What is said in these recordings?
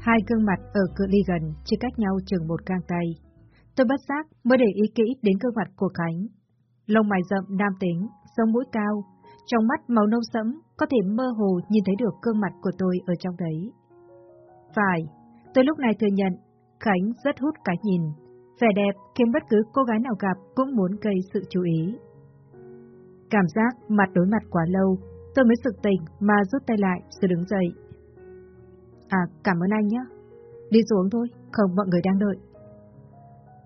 Hai gương mặt ở cự ly gần, chỉ cách nhau chừng một gang tay. Tôi bất giác mới để ý kỹ đến gương mặt của Khánh. Lông mày rậm nam tính, sống mũi cao, trong mắt màu nâu sẫm, có thể mơ hồ nhìn thấy được gương mặt của tôi ở trong đấy. Phải, tôi lúc này thừa nhận, Khánh rất hút cái nhìn. Vẻ đẹp khiến bất cứ cô gái nào gặp cũng muốn gây sự chú ý. Cảm giác mặt đối mặt quá lâu, tôi mới sực tỉnh mà rút tay lại rồi đứng dậy. À, cảm ơn anh nhé. Đi xuống thôi, không mọi người đang đợi.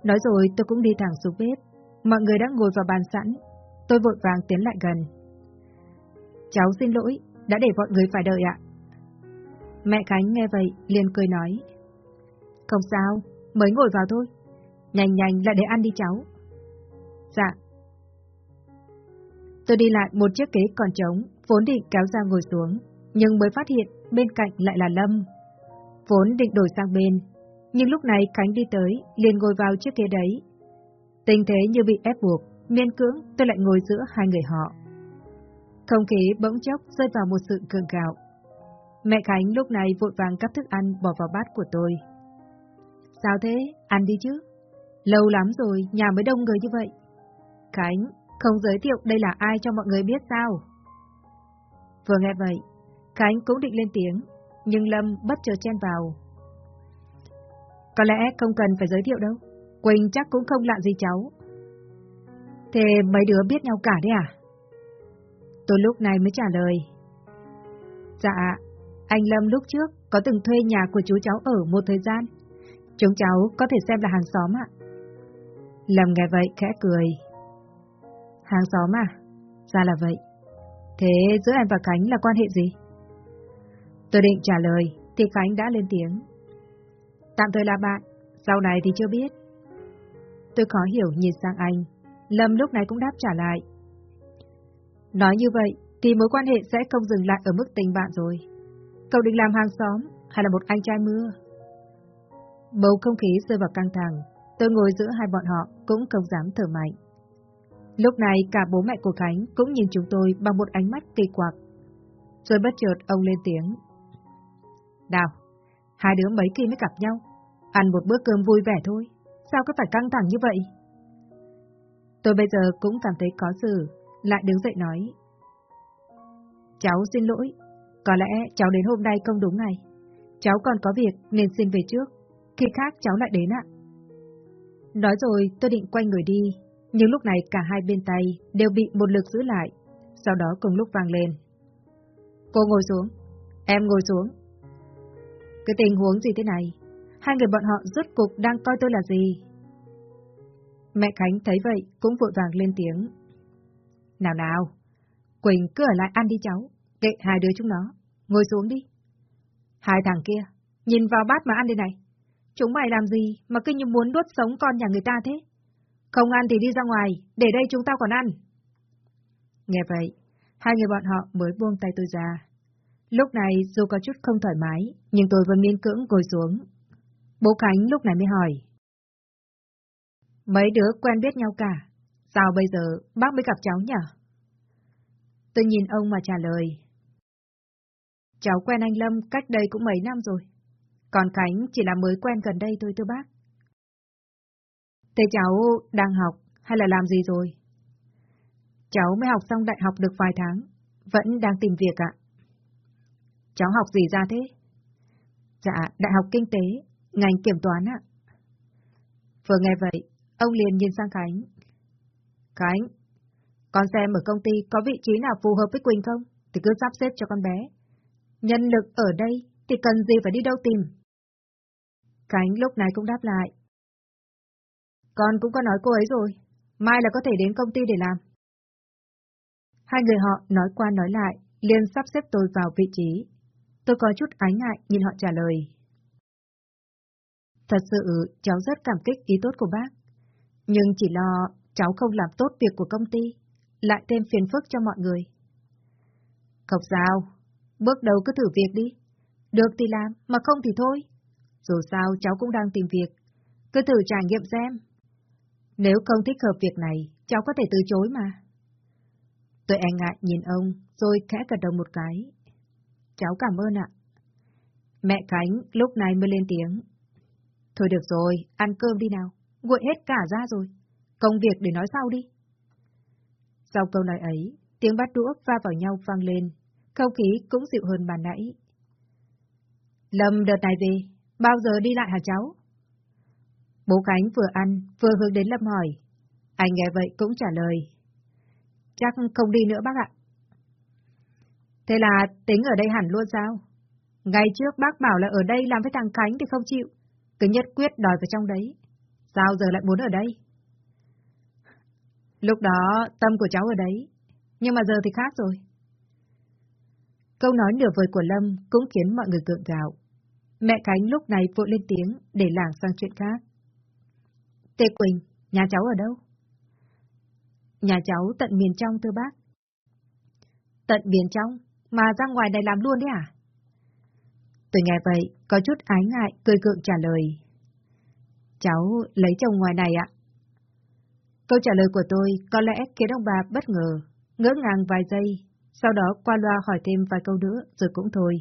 Nói rồi tôi cũng đi thẳng xuống bếp. Mọi người đã ngồi vào bàn sẵn. Tôi vội vàng tiến lại gần. Cháu xin lỗi, đã để mọi người phải đợi ạ. Mẹ Khánh nghe vậy, liền cười nói. Không sao, mới ngồi vào thôi. Nhanh nhanh lại để ăn đi cháu. Dạ. Tôi đi lại một chiếc ghế còn trống, vốn định kéo ra ngồi xuống, nhưng mới phát hiện bên cạnh lại là Lâm. Vốn định đổi sang bên, nhưng lúc này Khánh đi tới, liền ngồi vào chiếc ghế đấy. Tình thế như bị ép buộc, miên cưỡng tôi lại ngồi giữa hai người họ. Không khí bỗng chốc rơi vào một sự cường gạo. Mẹ Khánh lúc này vội vàng cắt thức ăn bỏ vào bát của tôi. Sao thế? Ăn đi chứ. Lâu lắm rồi, nhà mới đông người như vậy. Khánh, không giới thiệu đây là ai cho mọi người biết sao? Vừa nghe vậy, Khánh cũng định lên tiếng, nhưng Lâm bất chợt chen vào. Có lẽ không cần phải giới thiệu đâu, Quỳnh chắc cũng không lạ gì cháu. Thế mấy đứa biết nhau cả đấy à? Tôi lúc này mới trả lời. Dạ, anh Lâm lúc trước có từng thuê nhà của chú cháu ở một thời gian. Chúng cháu có thể xem là hàng xóm ạ. Lâm nghe vậy khẽ cười. Hàng xóm à? Ra là vậy. Thế giữa em và Khánh là quan hệ gì? Tôi định trả lời, thì Khánh đã lên tiếng. Tạm thời là bạn, sau này thì chưa biết. Tôi khó hiểu nhìn sang anh. Lâm lúc này cũng đáp trả lại. Nói như vậy, thì mối quan hệ sẽ không dừng lại ở mức tình bạn rồi. Cậu định làm hàng xóm, hay là một anh trai mưa? Bầu không khí rơi vào căng thẳng, tôi ngồi giữa hai bọn họ cũng không dám thở mạnh. Lúc này cả bố mẹ của Khánh cũng nhìn chúng tôi bằng một ánh mắt kỳ quặc. Rồi bất chợt ông lên tiếng. Đào, hai đứa mấy khi mới gặp nhau, ăn một bữa cơm vui vẻ thôi, sao cứ phải căng thẳng như vậy? Tôi bây giờ cũng cảm thấy có sự, lại đứng dậy nói. Cháu xin lỗi, có lẽ cháu đến hôm nay không đúng ngày. Cháu còn có việc nên xin về trước, khi khác cháu lại đến ạ. Nói rồi tôi định quay người đi, nhưng lúc này cả hai bên tay đều bị một lực giữ lại, sau đó cùng lúc vang lên. Cô ngồi xuống, em ngồi xuống. Cái tình huống gì thế này? Hai người bọn họ rốt cục đang coi tôi là gì? Mẹ Khánh thấy vậy cũng vội vàng lên tiếng. Nào nào, Quỳnh cứ ở lại ăn đi cháu, kệ hai đứa chúng nó, ngồi xuống đi. Hai thằng kia, nhìn vào bát mà ăn đây này. Chúng mày làm gì mà cứ như muốn đốt sống con nhà người ta thế? Không ăn thì đi ra ngoài, để đây chúng tao còn ăn. Nghe vậy, hai người bọn họ mới buông tay tôi ra. Lúc này dù có chút không thoải mái, nhưng tôi vẫn miên cưỡng ngồi xuống. Bố Khánh lúc này mới hỏi. Mấy đứa quen biết nhau cả, sao bây giờ bác mới gặp cháu nhỉ? Tôi nhìn ông mà trả lời. Cháu quen anh Lâm cách đây cũng mấy năm rồi, còn Khánh chỉ là mới quen gần đây thôi thưa bác. Thế cháu đang học hay là làm gì rồi? Cháu mới học xong đại học được vài tháng, vẫn đang tìm việc ạ. Cháu học gì ra thế? Dạ, đại học kinh tế, ngành kiểm toán ạ. Vừa nghe vậy, ông liền nhìn sang Khánh. Khánh, con xem ở công ty có vị trí nào phù hợp với Quỳnh không? Thì cứ sắp xếp cho con bé. Nhân lực ở đây thì cần gì phải đi đâu tìm? Khánh lúc này cũng đáp lại. Con cũng có nói cô ấy rồi, mai là có thể đến công ty để làm. Hai người họ nói qua nói lại, liền sắp xếp tôi vào vị trí. Tôi có chút ái ngại nhìn họ trả lời. Thật sự, cháu rất cảm kích ý tốt của bác. Nhưng chỉ lo cháu không làm tốt việc của công ty, lại thêm phiền phức cho mọi người. Không sao, bước đầu cứ thử việc đi. Được thì làm, mà không thì thôi. Dù sao cháu cũng đang tìm việc, cứ thử trải nghiệm xem. Nếu không thích hợp việc này, cháu có thể từ chối mà. Tôi e ngại nhìn ông, rồi khẽ gật đầu một cái. Cháu cảm ơn ạ. Mẹ Khánh lúc này mới lên tiếng. Thôi được rồi, ăn cơm đi nào. Nguội hết cả ra rồi. Công việc để nói sau đi. Sau câu nói ấy, tiếng bát đũa va vào nhau vang lên. Không khí cũng dịu hơn bàn nãy. Lâm đợt này về, bao giờ đi lại hả cháu? Bố Khánh vừa ăn, vừa hướng đến Lâm hỏi. Anh nghe vậy cũng trả lời. Chắc không đi nữa bác ạ. Thế là tính ở đây hẳn luôn sao? Ngày trước bác bảo là ở đây làm với thằng Khánh thì không chịu. Cứ nhất quyết đòi vào trong đấy. Sao giờ lại muốn ở đây? Lúc đó tâm của cháu ở đấy. Nhưng mà giờ thì khác rồi. Câu nói nửa vời của Lâm cũng khiến mọi người gượng gạo. Mẹ Khánh lúc này vội lên tiếng để lảng sang chuyện khác. Tê Quỳnh, nhà cháu ở đâu? Nhà cháu tận miền trong thưa bác. Tận miền trong? Mà ra ngoài này làm luôn đấy à? Tôi nghe vậy, có chút ái ngại, cười cượng trả lời. Cháu lấy chồng ngoài này ạ. Câu trả lời của tôi có lẽ khiến ông bà bất ngờ, ngỡ ngàng vài giây, sau đó qua loa hỏi thêm vài câu nữa rồi cũng thôi.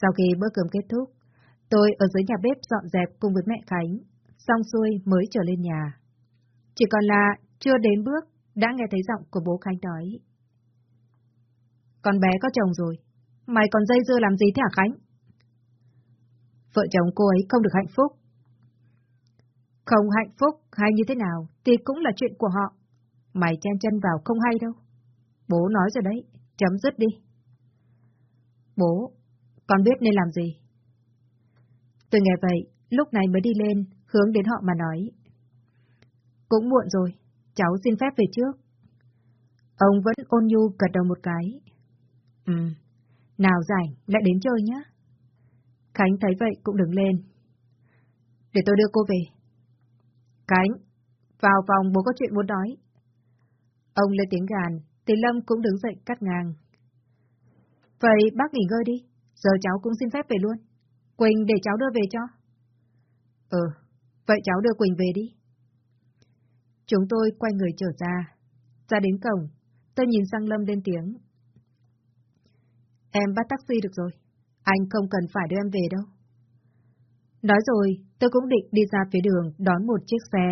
Sau khi bữa cơm kết thúc, tôi ở dưới nhà bếp dọn dẹp cùng với mẹ Khánh, xong xuôi mới trở lên nhà. Chỉ còn là chưa đến bước, đã nghe thấy giọng của bố Khánh nói. Con bé có chồng rồi, mày còn dây dưa làm gì thế hả Khánh? Vợ chồng cô ấy không được hạnh phúc. Không hạnh phúc hay như thế nào thì cũng là chuyện của họ. Mày chen chân vào không hay đâu. Bố nói rồi đấy, chấm dứt đi. Bố, con biết nên làm gì? Tôi nghe vậy, lúc này mới đi lên, hướng đến họ mà nói. Cũng muộn rồi, cháu xin phép về trước. Ông vẫn ôn nhu gật đầu một cái. Ừ, nào rảnh, lại đến chơi nhá. Khánh thấy vậy cũng đứng lên. Để tôi đưa cô về. Khánh, vào phòng bố có chuyện muốn nói. Ông lên tiếng gàn, thì Lâm cũng đứng dậy cắt ngang. Vậy bác nghỉ ngơi đi, giờ cháu cũng xin phép về luôn. Quỳnh để cháu đưa về cho. Ừ, vậy cháu đưa Quỳnh về đi. Chúng tôi quay người trở ra. Ra đến cổng, tôi nhìn sang Lâm lên tiếng. Em bắt taxi được rồi. Anh không cần phải đưa em về đâu. Nói rồi, tôi cũng định đi ra phía đường đón một chiếc xe,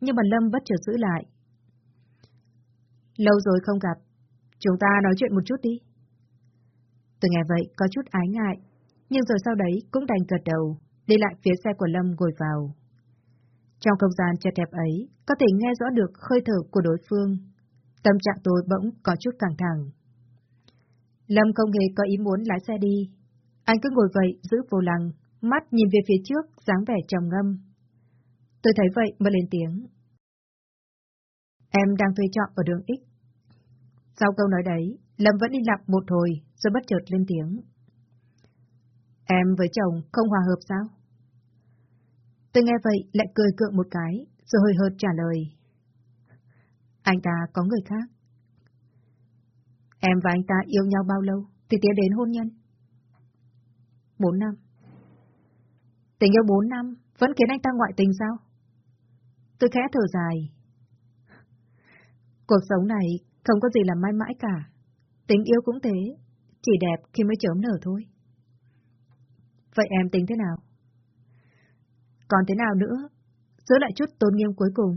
nhưng mà Lâm bất chợt giữ lại. Lâu rồi không gặp, chúng ta nói chuyện một chút đi. Tôi nghe vậy có chút ái ngại, nhưng rồi sau đấy cũng đành gật đầu, đi lại phía xe của Lâm ngồi vào. Trong không gian chật hẹp ấy, có thể nghe rõ được hơi thở của đối phương. Tâm trạng tôi bỗng có chút căng thẳng. Lâm không hề có ý muốn lái xe đi. Anh cứ ngồi vậy, giữ vô lăng, mắt nhìn về phía trước, dáng vẻ trầm ngâm. Tôi thấy vậy mà lên tiếng. Em đang thuê trọ ở đường X. Sau câu nói đấy, Lâm vẫn im lặng một hồi, rồi bất chợt lên tiếng. Em với chồng không hòa hợp sao? Tôi nghe vậy lại cười cượng một cái, rồi hơi hợt trả lời. Anh ta có người khác. Em và anh ta yêu nhau bao lâu thì tiến đến hôn nhân? Bốn năm. Tình yêu bốn năm vẫn khiến anh ta ngoại tình sao? Tôi khẽ thở dài. Cuộc sống này không có gì là mãi mãi cả. Tình yêu cũng thế, chỉ đẹp khi mới chớm nở thôi. Vậy em tính thế nào? Còn thế nào nữa? Giữ lại chút tôn nghiêm cuối cùng.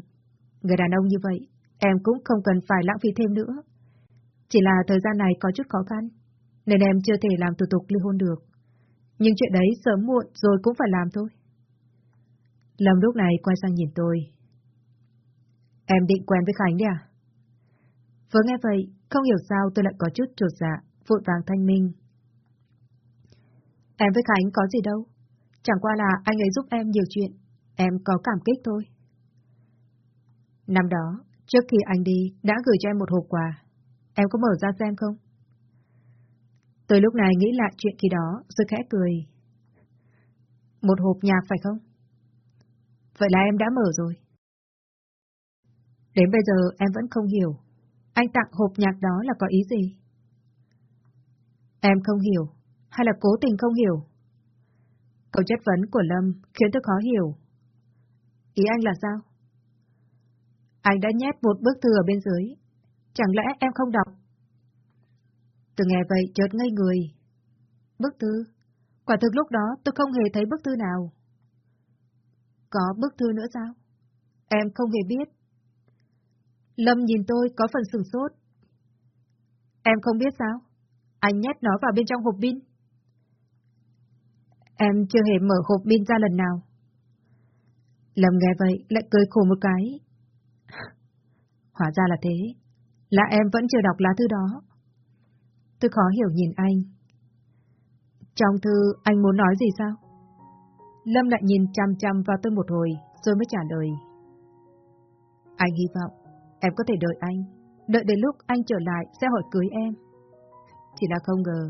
Người đàn ông như vậy, em cũng không cần phải lãng phí thêm nữa. Chỉ là thời gian này có chút khó khăn, nên em chưa thể làm thủ tục ly hôn được. Nhưng chuyện đấy sớm muộn rồi cũng phải làm thôi. Lâm lúc này quay sang nhìn tôi. Em định quen với Khánh đi à? Vừa nghe vậy, không hiểu sao tôi lại có chút trột dạ, vội vàng thanh minh. Em với Khánh có gì đâu. Chẳng qua là anh ấy giúp em nhiều chuyện, em có cảm kích thôi. Năm đó, trước khi anh đi, đã gửi cho em một hộp quà. Em có mở ra xem không? Tới lúc này nghĩ lại chuyện khi đó, rồi khẽ cười. Một hộp nhạc phải không? Vậy là em đã mở rồi. Đến bây giờ em vẫn không hiểu. Anh tặng hộp nhạc đó là có ý gì? Em không hiểu, hay là cố tình không hiểu? Câu chất vấn của Lâm khiến tôi khó hiểu. Ý anh là sao? Anh đã nhét một bức thư ở bên dưới. Chẳng lẽ em không đọc? Từ nghe vậy chợt ngây người. Bức thư? Quả thực lúc đó tôi không hề thấy bức thư nào. Có bức thư nữa sao? Em không hề biết. Lâm nhìn tôi có phần sửng sốt. Em không biết sao? Anh nhét nó vào bên trong hộp pin. Em chưa hề mở hộp pin ra lần nào. Lâm nghe vậy lại cười khổ một cái. Hóa ra là thế. Là em vẫn chưa đọc lá thư đó. Tôi khó hiểu nhìn anh. Trong thư anh muốn nói gì sao? Lâm lại nhìn chăm chăm vào tôi một hồi, rồi mới trả lời. Anh hy vọng em có thể đợi anh, đợi đến lúc anh trở lại sẽ hỏi cưới em. Chỉ là không ngờ,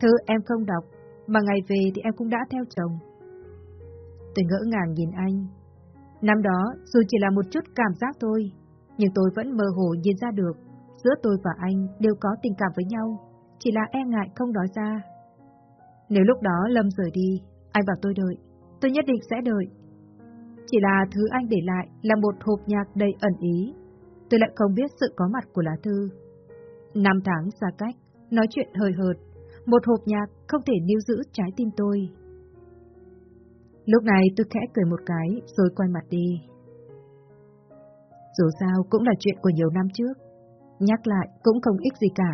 thư em không đọc, mà ngày về thì em cũng đã theo chồng. Tôi ngỡ ngàng nhìn anh. Năm đó, dù chỉ là một chút cảm giác thôi, nhưng tôi vẫn mơ hồ nhìn ra được, giữa tôi và anh đều có tình cảm với nhau, chỉ là e ngại không nói ra. Nếu lúc đó Lâm rời đi, anh bảo tôi đợi, tôi nhất định sẽ đợi. Chỉ là thứ anh để lại là một hộp nhạc đầy ẩn ý. Tôi lại không biết sự có mặt của lá thư. Năm tháng xa cách, nói chuyện hời hợt, một hộp nhạc không thể níu giữ trái tim tôi. Lúc này tôi khẽ cười một cái rồi quay mặt đi. Dù sao cũng là chuyện của nhiều năm trước, nhắc lại cũng không ích gì cả.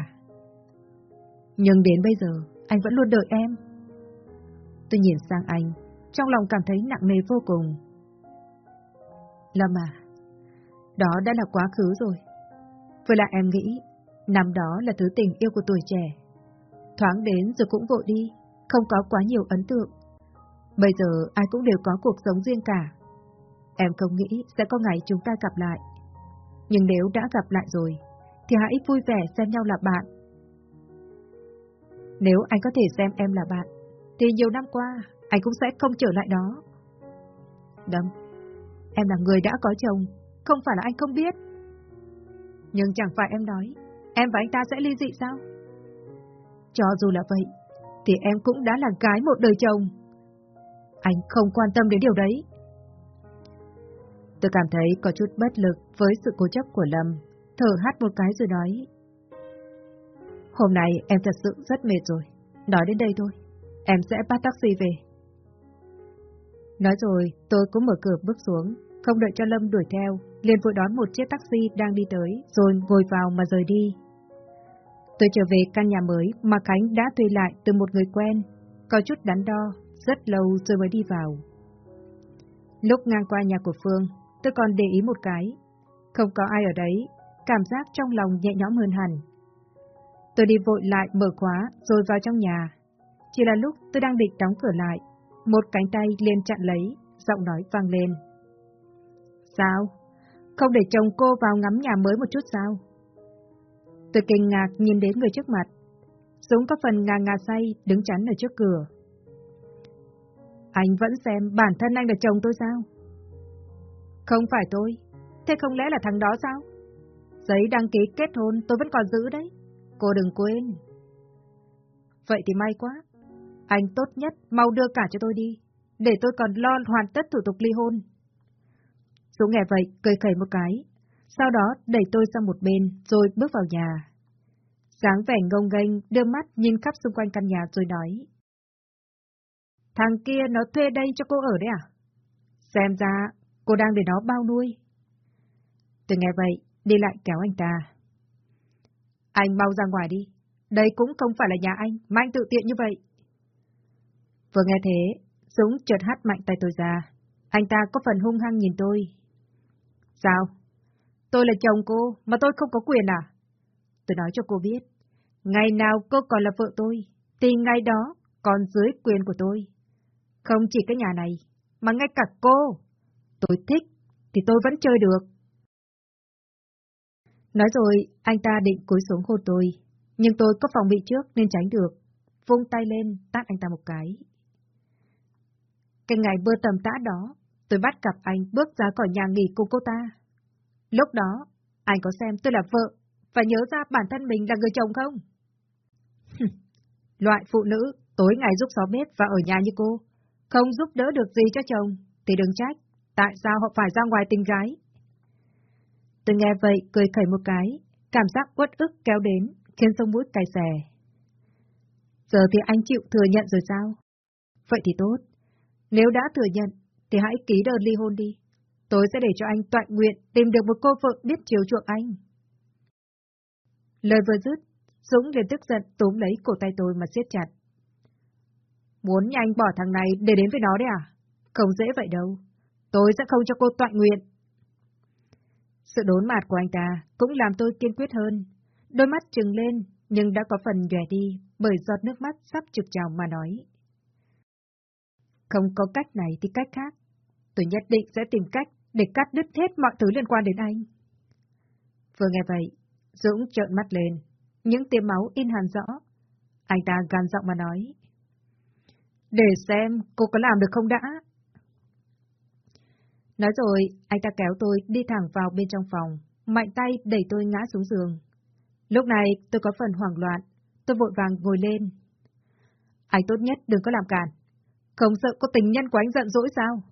Nhưng đến bây giờ, anh vẫn luôn đợi em. Tôi nhìn sang anh, trong lòng cảm thấy nặng nề vô cùng. Lâm à, đó đã là quá khứ rồi. Với lại em nghĩ, năm đó là thứ tình yêu của tuổi trẻ. Thoáng đến rồi cũng vội đi, không có quá nhiều ấn tượng. Bây giờ ai cũng đều có cuộc sống riêng cả. Em không nghĩ sẽ có ngày chúng ta gặp lại. Nhưng nếu đã gặp lại rồi, thì hãy vui vẻ xem nhau là bạn. Nếu anh có thể xem em là bạn, thì nhiều năm qua anh cũng sẽ không trở lại đó. Đâm, em là người đã có chồng, không phải là anh không biết. Nhưng chẳng phải em nói, em và anh ta sẽ ly dị sao? Cho dù là vậy, thì em cũng đã là gái một đời chồng. Anh không quan tâm đến điều đấy. Tôi cảm thấy có chút bất lực với sự cố chấp của Lâm, thở hát một cái rồi nói. Hôm nay em thật sự rất mệt rồi, nói đến đây thôi, em sẽ bắt taxi về. Nói rồi, tôi cũng mở cửa bước xuống, không đợi cho Lâm đuổi theo, liền vội đón một chiếc taxi đang đi tới, rồi ngồi vào mà rời đi. Tôi trở về căn nhà mới mà Khánh đã thuê lại từ một người quen, có chút đắn đo, rất lâu rồi mới đi vào. Lúc ngang qua nhà của Phương, tôi còn để ý một cái. Không có ai ở đấy, cảm giác trong lòng nhẹ nhõm hơn hẳn. Tôi đi vội lại mở khóa rồi vào trong nhà. Chỉ là lúc tôi đang định đóng cửa lại, một cánh tay liền chặn lấy, giọng nói vang lên. Sao? Không để chồng cô vào ngắm nhà mới một chút sao? Tôi kinh ngạc nhìn đến người trước mặt. Dũng có phần ngà ngà say, đứng chắn ở trước cửa. Anh vẫn xem bản thân anh là chồng tôi sao? Không phải tôi. Thế không lẽ là thằng đó sao? Giấy đăng ký kết hôn tôi vẫn còn giữ đấy. Cô đừng quên. Vậy thì may quá. Anh tốt nhất mau đưa cả cho tôi đi, để tôi còn lo hoàn tất thủ tục ly hôn. Dũng nghe vậy, cười khẩy một cái, sau đó đẩy tôi sang một bên, rồi bước vào nhà. dáng vẻ ngông nghênh, đưa mắt nhìn khắp xung quanh căn nhà rồi nói. Thằng kia nó thuê đây cho cô ở đấy à? Xem ra, cô đang để nó bao nuôi. Tôi nghe vậy, đi lại kéo anh ta. Anh mau ra ngoài đi. Đây cũng không phải là nhà anh, mà anh tự tiện như vậy. Vừa nghe thế, Dũng chợt hắt mạnh tay tôi ra. Anh ta có phần hung hăng nhìn tôi. Sao? Tôi là chồng cô, mà tôi không có quyền à? Tôi nói cho cô biết, ngày nào cô còn là vợ tôi, thì ngày đó còn dưới quyền của tôi. Không chỉ cái nhà này, mà ngay cả cô. Tôi thích, thì tôi vẫn chơi được. Nói rồi, anh ta định cúi xuống hôn tôi, nhưng tôi có phòng bị trước nên tránh được. Vung tay lên, tát anh ta một cái. Cái ngày bơ tầm tã đó, tôi bắt gặp anh bước ra khỏi nhà nghỉ cùng cô ta. Lúc đó, anh có xem tôi là vợ, và nhớ ra bản thân mình là người chồng không? Loại phụ nữ tối ngày giúp xó bếp và ở nhà như cô, không giúp đỡ được gì cho chồng, thì đừng trách, tại sao họ phải ra ngoài tình gái. Tôi nghe vậy cười khẩy một cái, cảm giác uất ức kéo đến, khiến sông mũi cay xè. Giờ thì anh chịu thừa nhận rồi sao? vậy thì tốt. Nếu đã thừa nhận, thì hãy ký đơn ly hôn đi. Tôi sẽ để cho anh toại nguyện tìm được một cô vợ biết chiều chuộng anh. Lời vừa dứt, Dũng liền tức giận túm lấy cổ tay tôi mà siết chặt. Muốn nhanh bỏ thằng này để đến với nó đấy à? Không dễ vậy đâu. Tôi sẽ không cho cô tọa nguyện. Sự đốn mặt của anh ta cũng làm tôi kiên quyết hơn. Đôi mắt trừng lên, nhưng đã có phần nhòe đi bởi giọt nước mắt sắp trực trào mà nói. Không có cách này thì cách khác. Tôi nhất định sẽ tìm cách để cắt đứt hết mọi thứ liên quan đến anh. Vừa nghe vậy, Dũng trợn mắt lên, những tia máu in hàn rõ. Anh ta gan giọng mà nói. Để xem cô có làm được không đã. Nói rồi, anh ta kéo tôi đi thẳng vào bên trong phòng, mạnh tay đẩy tôi ngã xuống giường. Lúc này tôi có phần hoảng loạn, tôi vội vàng ngồi lên. Anh tốt nhất đừng có làm cản. Không sợ có tình nhân của anh giận dỗi sao?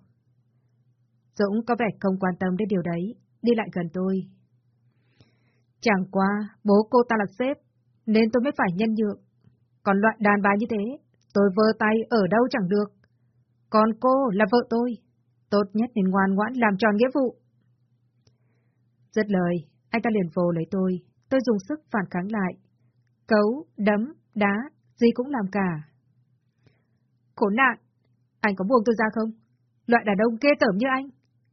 Dũng có vẻ không quan tâm đến điều đấy, đi lại gần tôi. Chẳng qua, bố cô ta là sếp, nên tôi mới phải nhân nhượng. Còn loại đàn bà như thế, tôi vơ tay ở đâu chẳng được. Còn cô là vợ tôi, tốt nhất nên ngoan ngoãn làm tròn nghĩa vụ. Rất lời, anh ta liền vồ lấy tôi, tôi dùng sức phản kháng lại. Cấu, đấm, đá, gì cũng làm cả. khổ nạn, anh có buông tôi ra không? Loại đàn ông kê tởm như anh,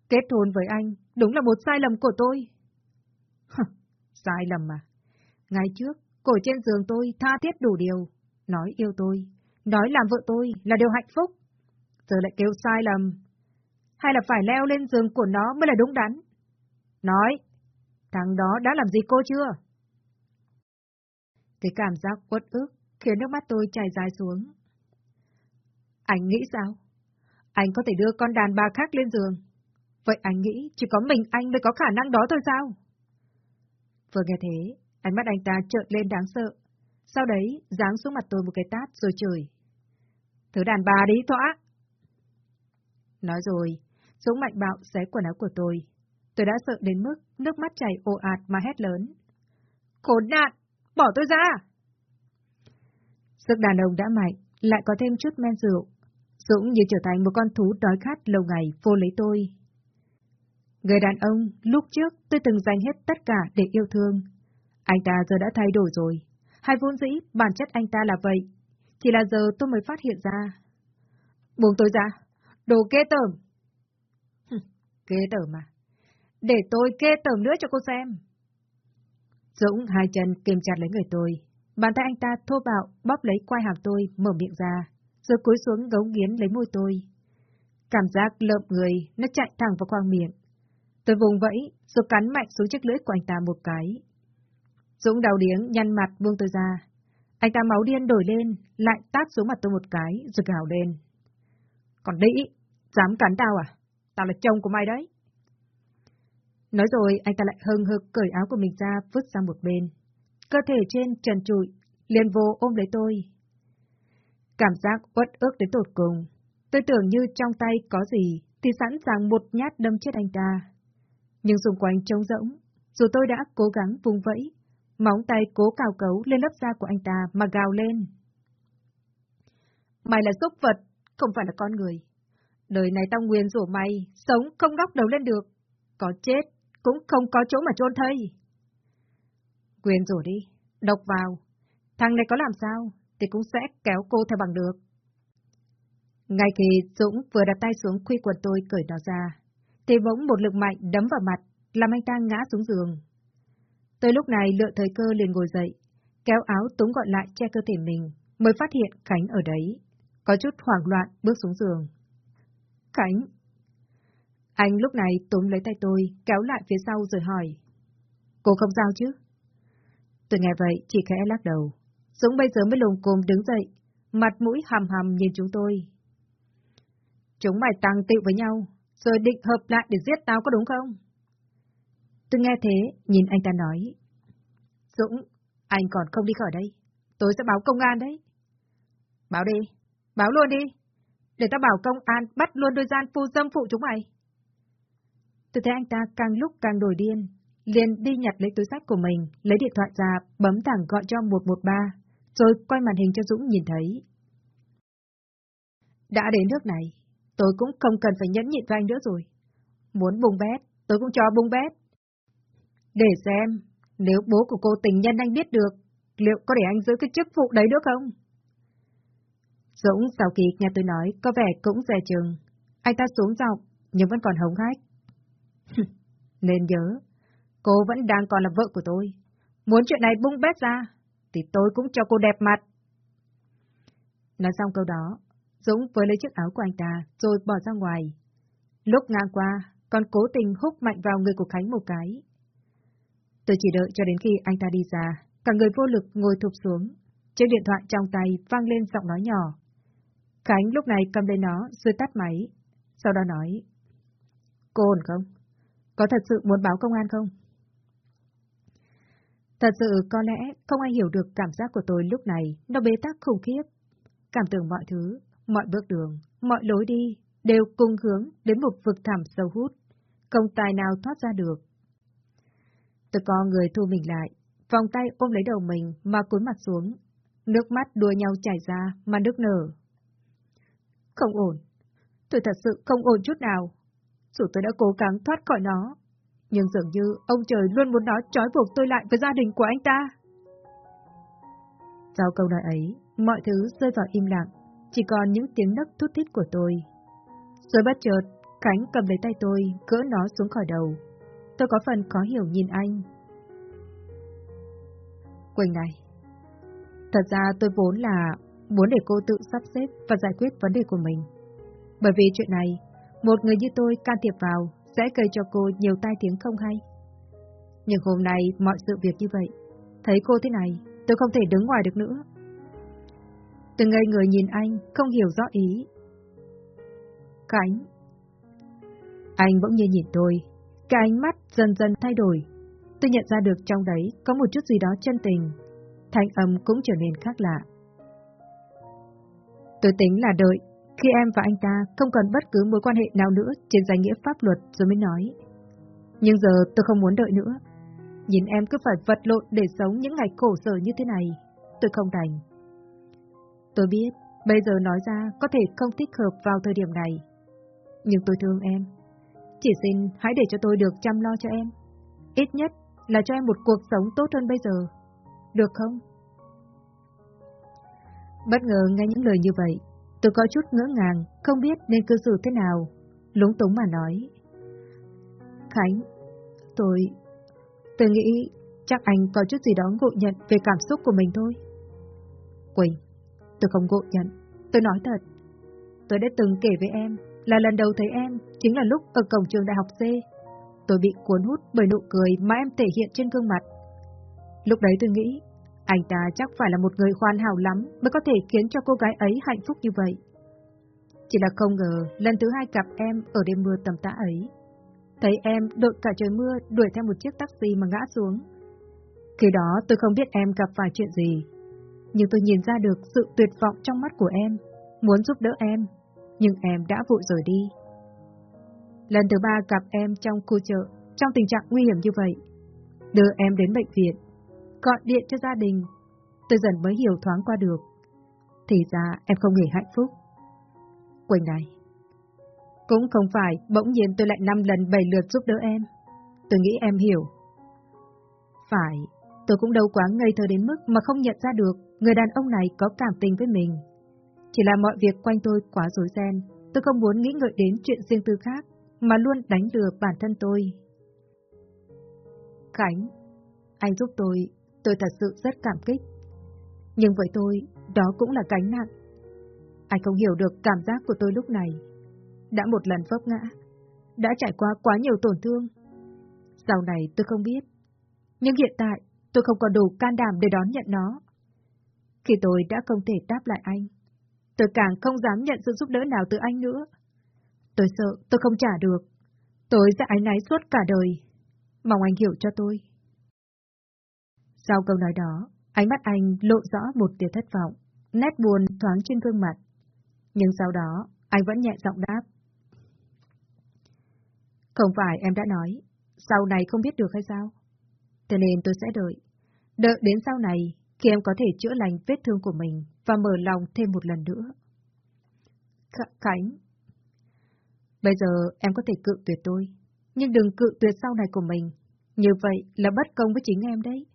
kết hôn với anh, đúng là một sai lầm của tôi. sai lầm mà. Ngày trước, cổ trên giường tôi tha thiết đủ điều, nói yêu tôi, nói làm vợ tôi là điều hạnh phúc. Giờ lại kêu sai lầm. Hay là phải leo lên giường của nó mới là đúng đắn? Nói, thằng đó đã làm gì cô chưa? Cái cảm giác uất ức khiến nước mắt tôi chảy dài xuống. Anh nghĩ sao? Anh có thể đưa con đàn bà khác lên giường. Vậy anh nghĩ chỉ có mình anh mới có khả năng đó thôi sao? Vừa nghe thế, ánh mắt anh ta trợn lên đáng sợ. Sau đấy, giáng xuống mặt tôi một cái tát rồi chửi. Thứ đàn bà đi thỏa! Nói rồi, Dũng mạnh bạo xé quần áo của tôi. Tôi đã sợ đến mức nước mắt chảy ồ ạt mà hét lớn. Khốn nạn! Bỏ tôi ra! Sức đàn ông đã mạnh, lại có thêm chút men rượu. Dũng như trở thành một con thú đói khát lâu ngày vô lấy tôi. Người đàn ông, lúc trước tôi từng dành hết tất cả để yêu thương. Anh ta giờ đã thay đổi rồi. Hay vốn dĩ, bản chất anh ta là vậy. Chỉ là giờ tôi mới phát hiện ra. Buông tôi ra. Đồ kê tởm kê tởm mà. Để tôi kê tởm nữa cho cô xem. Dũng hai chân kìm chặt lấy người tôi. Bàn tay anh ta thô bạo bóp lấy quai hàm tôi, mở miệng ra, rồi cúi xuống gấu nghiến lấy môi tôi. Cảm giác lợm người, nó chạy thẳng vào khoang miệng. Tôi vùng vẫy, rồi cắn mạnh xuống chiếc lưỡi của anh ta một cái. Dũng đau điếng, nhăn mặt buông tôi ra. Anh ta máu điên đổi lên, lại tát xuống mặt tôi một cái, rồi gào lên. Còn đĩ, dám cắn tao à? Tao là chồng của mày đấy. Nói rồi, anh ta lại hưng hực cởi áo của mình ra, vứt sang một bên. Cơ thể trên trần trụi, liền vô ôm lấy tôi. Cảm giác uất ức đến tột cùng. Tôi tưởng như trong tay có gì, thì sẵn sàng một nhát đâm chết anh ta. Nhưng xung quanh trống rỗng, dù tôi đã cố gắng vùng vẫy, móng tay cố cào cấu lên lớp da của anh ta mà gào lên. Mày là súc vật, không phải là con người. Đời này tao nguyên rủa mày, sống không ngóc đầu lên được. Có chết, cũng không có chỗ mà chôn thây. Quyền rủa đi, độc vào. Thằng này có làm sao, thì cũng sẽ kéo cô theo bằng được. Ngay khi Dũng vừa đặt tay xuống khuy quần tôi cởi nó ra, thì bỗng một lực mạnh đấm vào mặt, làm anh ta ngã xuống giường. Tới lúc này lựa thời cơ liền ngồi dậy, kéo áo túng gọn lại che cơ thể mình, mới phát hiện Khánh ở đấy. Có chút hoảng loạn bước xuống giường. Khánh! Anh lúc này túm lấy tay tôi, kéo lại phía sau rồi hỏi. Cô không sao chứ? Tôi nghe vậy, chỉ khẽ lắc đầu. Dũng bây giờ mới lùng cồm đứng dậy, mặt mũi hầm hầm nhìn chúng tôi. Chúng mày tăng tịu với nhau, rồi định hợp lại để giết tao có đúng không? Tôi nghe thế, nhìn anh ta nói. Dũng, anh còn không đi khỏi đây. Tôi sẽ báo công an đấy. Báo đi, báo luôn đi. Để tao bảo công an bắt luôn đôi gian phu dâm phụ chúng mày. Tôi thấy anh ta càng lúc càng đổi điên, liền đi nhặt lấy túi sách của mình, lấy điện thoại ra, bấm thẳng gọi cho 113, rồi quay màn hình cho Dũng nhìn thấy. Đã đến nước này, tôi cũng không cần phải nhẫn nhịn với anh nữa rồi. Muốn bung bét, tôi cũng cho bung bét. Để xem, nếu bố của cô tình nhân anh biết được, liệu có để anh giữ cái chức vụ đấy nữa không? Dũng sau khi nghe tôi nói có vẻ cũng dè chừng. Anh ta xuống dọc, nhưng vẫn còn hống hách. Nên nhớ, cô vẫn đang còn là vợ của tôi. Muốn chuyện này bung bét ra, thì tôi cũng cho cô đẹp mặt. Nói xong câu đó, Dũng với lấy chiếc áo của anh ta, rồi bỏ ra ngoài. Lúc ngang qua, còn cố tình húc mạnh vào người của Khánh một cái. Tôi chỉ đợi cho đến khi anh ta đi ra, cả người vô lực ngồi thụp xuống. Chiếc điện thoại trong tay vang lên giọng nói nhỏ. Khánh lúc này cầm lên nó, rồi tắt máy. Sau đó nói. Cô ổn không? Có thật sự muốn báo công an không? Thật sự có lẽ không ai hiểu được cảm giác của tôi lúc này, nó bế tắc khủng khiếp. Cảm tưởng mọi thứ, mọi bước đường, mọi lối đi, đều cùng hướng đến một vực thẳm sâu hút, không tài nào thoát ra được. Tôi có người thu mình lại, vòng tay ôm lấy đầu mình mà cúi mặt xuống, nước mắt đua nhau chảy ra mà nước nở. Không ổn, tôi thật sự không ổn chút nào. Dù tôi đã cố gắng thoát khỏi nó, nhưng dường như ông trời luôn muốn nó trói buộc tôi lại với gia đình của anh ta. Sau câu nói ấy, mọi thứ rơi vào im lặng, chỉ còn những tiếng nấc thút thít của tôi. Rồi bất chợt, Khánh cầm lấy tay tôi, gỡ nó xuống khỏi đầu. Tôi có phần khó hiểu nhìn anh. Quỳnh này, thật ra tôi vốn là muốn để cô tự sắp xếp và giải quyết vấn đề của mình. Bởi vì chuyện này, một người như tôi can thiệp vào sẽ gây cho cô nhiều tai tiếng không hay. Nhưng hôm nay mọi sự việc như vậy, thấy cô thế này, tôi không thể đứng ngoài được nữa. Từng ngây người nhìn anh, không hiểu rõ ý. Khánh. Anh bỗng nhiên nhìn tôi, cái ánh mắt dần dần thay đổi. Tôi nhận ra được trong đấy có một chút gì đó chân tình. Thanh âm cũng trở nên khác lạ. Tôi tính là đợi khi em và anh ta không cần bất cứ mối quan hệ nào nữa trên danh nghĩa pháp luật rồi mới nói. Nhưng giờ tôi không muốn đợi nữa. Nhìn em cứ phải vật lộn để sống những ngày khổ sở như thế này, tôi không đành. Tôi biết, bây giờ nói ra có thể không thích hợp vào thời điểm này. Nhưng tôi thương em. Chỉ xin hãy để cho tôi được chăm lo cho em. Ít nhất là cho em một cuộc sống tốt hơn bây giờ. Được không? Bất ngờ nghe những lời như vậy, tôi có chút ngỡ ngàng, không biết nên cư xử thế nào. Lúng túng mà nói. Khánh, tôi... Tôi nghĩ chắc anh có chút gì đó ngộ nhận về cảm xúc của mình thôi. Quỳnh, tôi không ngộ nhận. Tôi nói thật. Tôi đã từng kể với em là lần đầu thấy em chính là lúc ở cổng trường đại học C. Tôi bị cuốn hút bởi nụ cười mà em thể hiện trên gương mặt. Lúc đấy tôi nghĩ anh ta chắc phải là một người khoan hảo lắm mới có thể khiến cho cô gái ấy hạnh phúc như vậy. Chỉ là không ngờ, lần thứ hai gặp em ở đêm mưa tầm tã ấy. Thấy em đội cả trời mưa đuổi theo một chiếc taxi mà ngã xuống. Khi đó tôi không biết em gặp phải chuyện gì. Nhưng tôi nhìn ra được sự tuyệt vọng trong mắt của em, muốn giúp đỡ em, nhưng em đã vội rời đi. Lần thứ ba gặp em trong khu chợ, trong tình trạng nguy hiểm như vậy. Đưa em đến bệnh viện, gọi điện cho gia đình, tôi dần mới hiểu thoáng qua được. Thì ra em không hề hạnh phúc. Quỳnh này, cũng không phải bỗng nhiên tôi lại năm lần bảy lượt giúp đỡ em. Tôi nghĩ em hiểu. Phải, tôi cũng đâu quá ngây thơ đến mức mà không nhận ra được người đàn ông này có cảm tình với mình. Chỉ là mọi việc quanh tôi quá rối ren, tôi không muốn nghĩ ngợi đến chuyện riêng tư khác, mà luôn đánh lừa bản thân tôi. Khánh, anh giúp tôi Tôi thật sự rất cảm kích. Nhưng với tôi, đó cũng là gánh nặng. Anh không hiểu được cảm giác của tôi lúc này. Đã một lần vấp ngã, đã trải qua quá nhiều tổn thương. Sau này tôi không biết. Nhưng hiện tại, tôi không còn đủ can đảm để đón nhận nó. Khi tôi đã không thể đáp lại anh, tôi càng không dám nhận sự giúp đỡ nào từ anh nữa. Tôi sợ tôi không trả được. Tôi sẽ ái náy suốt cả đời. Mong anh hiểu cho tôi. Sau câu nói đó, ánh mắt anh lộ rõ một tia thất vọng, nét buồn thoáng trên gương mặt. Nhưng sau đó, anh vẫn nhẹ giọng đáp. Không phải em đã nói, sau này không biết được hay sao? Thế nên tôi sẽ đợi. Đợi đến sau này, khi em có thể chữa lành vết thương của mình và mở lòng thêm một lần nữa. Khánh. Bây giờ em có thể cự tuyệt tôi, nhưng đừng cự tuyệt sau này của mình. Như vậy là bất công với chính em đấy.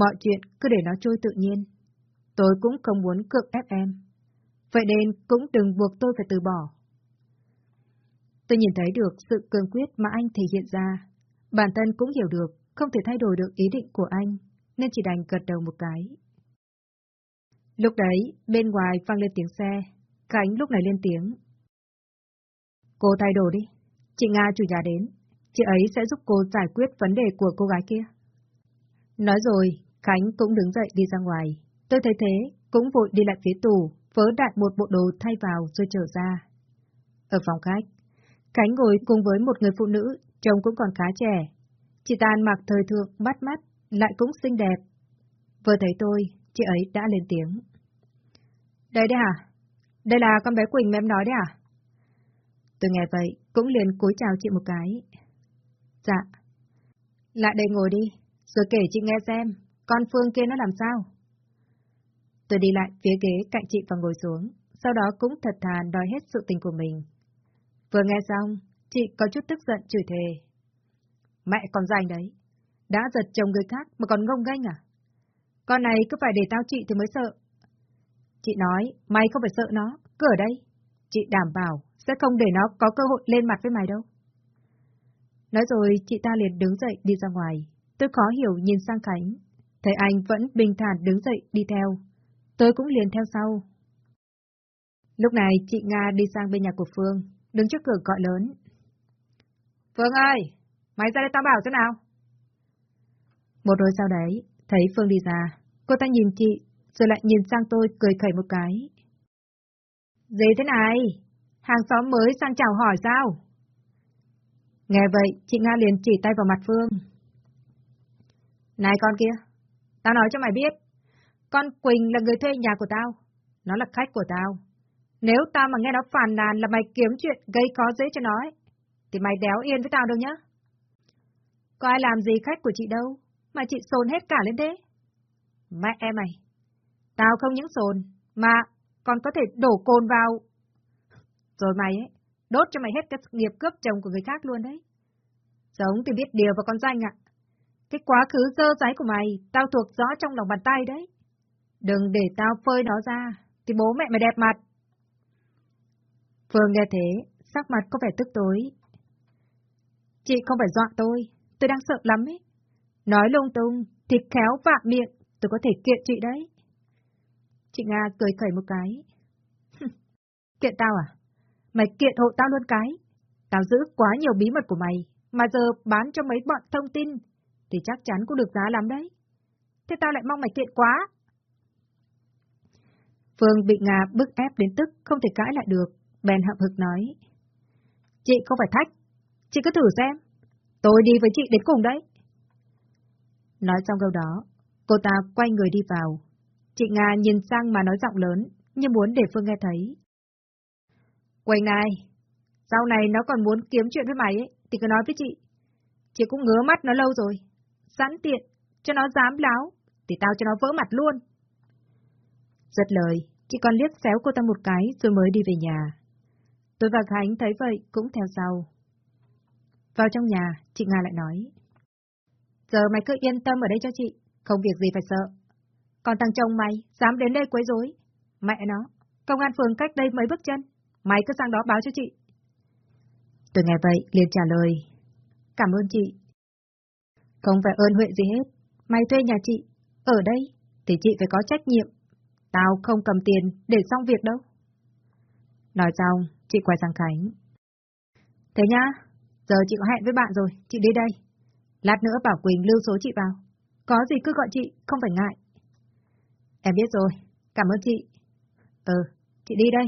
Mọi chuyện cứ để nó trôi tự nhiên. Tôi cũng không muốn cưỡng ép em. Vậy nên cũng đừng buộc tôi phải từ bỏ. Tôi nhìn thấy được sự cương quyết mà anh thể hiện ra. Bản thân cũng hiểu được, không thể thay đổi được ý định của anh, nên chỉ đành gật đầu một cái. Lúc đấy, bên ngoài vang lên tiếng xe. Khánh lúc này lên tiếng. Cô thay đồ đi. Chị Nga chủ nhà đến. Chị ấy sẽ giúp cô giải quyết vấn đề của cô gái kia. Nói rồi, Khánh cũng đứng dậy đi ra ngoài. Tôi thấy thế, cũng vội đi lại phía tủ, vớ đại một bộ đồ thay vào rồi trở ra. Ở phòng khách, Khánh ngồi cùng với một người phụ nữ, trông cũng còn khá trẻ. Chị ta mặc thời thượng, bắt mắt, lại cũng xinh đẹp. Vừa thấy tôi, chị ấy đã lên tiếng. Đây đấy hả? Đây là con bé Quỳnh mà em nói đấy à? Tôi nghe vậy, cũng liền cúi chào chị một cái. Dạ. Lại đây ngồi đi, rồi kể chị nghe xem, con Phương kia nó làm sao? Tôi đi lại phía ghế cạnh chị và ngồi xuống, sau đó cũng thật thà đòi hết sự tình của mình. Vừa nghe xong, chị có chút tức giận chửi thề. Mẹ còn dành đấy, đã giật chồng người khác mà còn ngông ganh à? Con này cứ phải để tao chị thì mới sợ. Chị nói, mày không phải sợ nó, cứ ở đây. Chị đảm bảo sẽ không để nó có cơ hội lên mặt với mày đâu. Nói rồi, chị ta liền đứng dậy đi ra ngoài. Tôi khó hiểu nhìn sang Khánh. Thấy anh vẫn bình thản đứng dậy đi theo. Tôi cũng liền theo sau. Lúc này, chị Nga đi sang bên nhà của Phương, đứng trước cửa gọi lớn. Phương ơi, mày ra đây tao bảo thế nào? Một hồi sau đấy, thấy Phương đi ra, cô ta nhìn chị, rồi lại nhìn sang tôi cười khẩy một cái. Gì thế này? Hàng xóm mới sang chào hỏi sao? Nghe vậy, chị Nga liền chỉ tay vào mặt Phương. Này con kia, tao nói cho mày biết, con Quỳnh là người thuê nhà của tao, nó là khách của tao. Nếu tao mà nghe nó phàn nàn là mày kiếm chuyện gây khó dễ cho nó ấy, thì mày đéo yên với tao đâu nhá. Có ai làm gì khách của chị đâu, mà chị sồn hết cả lên thế. Mẹ em mày, tao không những sồn mà còn có thể đổ cồn vào. Rồi mày ấy, đốt cho mày hết cái nghiệp cướp chồng của người khác luôn đấy. Giống thì biết điều và con danh ạ. Cái quá khứ dơ giấy của mày, tao thuộc rõ trong lòng bàn tay đấy. Đừng để tao phơi nó ra, thì bố mẹ mày đẹp mặt. Phương nghe thế, sắc mặt có vẻ tức tối. Chị không phải dọa tôi, tôi đang sợ lắm ấy. Nói lung tung, thì khéo vạ miệng, tôi có thể kiện chị đấy. Chị Nga cười khẩy một cái. kiện tao à? Mày kiện hộ tao luôn cái. Tao giữ quá nhiều bí mật của mày, mà giờ bán cho mấy bọn thông tin, thì chắc chắn cũng được giá lắm đấy. Thế tao lại mong mày tiện quá. Phương bị Nga bức ép đến tức, không thể cãi lại được, bèn hậm hực nói. Chị không phải thách, chị cứ thử xem. Tôi đi với chị đến cùng đấy. Nói xong câu đó, cô ta quay người đi vào. Chị Nga nhìn sang mà nói giọng lớn, như muốn để Phương nghe thấy. Quỳnh này, sau này nó còn muốn kiếm chuyện với mày ấy, thì cứ nói với chị. Chị cũng ngứa mắt nó lâu rồi. Sẵn tiện, cho nó dám láo, thì tao cho nó vỡ mặt luôn. Rất lời, chị còn liếc xéo cô ta một cái rồi mới đi về nhà. Tôi và Khánh thấy vậy cũng theo sau. Vào trong nhà, chị Nga lại nói. Giờ mày cứ yên tâm ở đây cho chị, không việc gì phải sợ. Còn thằng chồng mày, dám đến đây quấy rối. Mẹ nó, công an phường cách đây mấy bước chân, mày cứ sang đó báo cho chị. Tôi nghe vậy, liền trả lời. Cảm ơn chị. Không phải ơn huệ gì hết, mày thuê nhà chị, ở đây, thì chị phải có trách nhiệm. Tao không cầm tiền để xong việc đâu. Nói xong, chị quay sang Khánh. Thế nhá, giờ chị có hẹn với bạn rồi, chị đi đây. Lát nữa bảo Quỳnh lưu số chị vào. Có gì cứ gọi chị, không phải ngại. Em biết rồi, cảm ơn chị. Ừ, chị đi đây.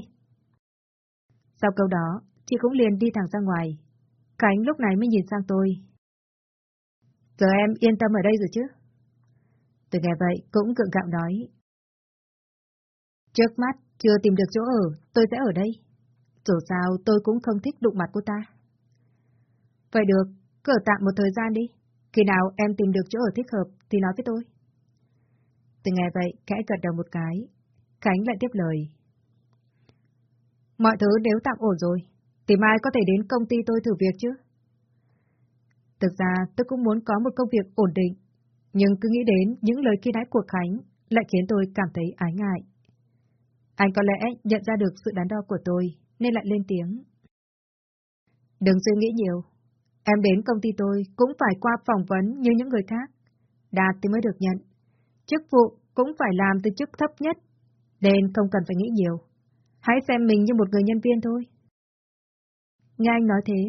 Sau câu đó, chị cũng liền đi thẳng ra ngoài. Khánh lúc này mới nhìn sang tôi. Giờ em yên tâm ở đây rồi chứ? Tôi nghe vậy cũng cượng cạo nói. Trước mắt, chưa tìm được chỗ ở, tôi sẽ ở đây. Dù sao tôi cũng không thích đụng mặt cô ta. Vậy được, cứ ở tạm một thời gian đi. Khi nào em tìm được chỗ ở thích hợp thì nói với tôi. Tôi nghe vậy, khẽ gật đầu một cái. Khánh lại tiếp lời. Mọi thứ nếu tạm ổn rồi, thì mai có thể đến công ty tôi thử việc chứ. Thực ra tôi cũng muốn có một công việc ổn định, nhưng cứ nghĩ đến những lời khi đãi của Khánh lại khiến tôi cảm thấy ái ngại. Anh có lẽ nhận ra được sự đắn đo của tôi, nên lại lên tiếng. Đừng suy nghĩ nhiều. Em đến công ty tôi cũng phải qua phỏng vấn như những người khác. Đạt thì mới được nhận. Chức vụ cũng phải làm từ chức thấp nhất, nên không cần phải nghĩ nhiều. Hãy xem mình như một người nhân viên thôi. Nghe anh nói thế,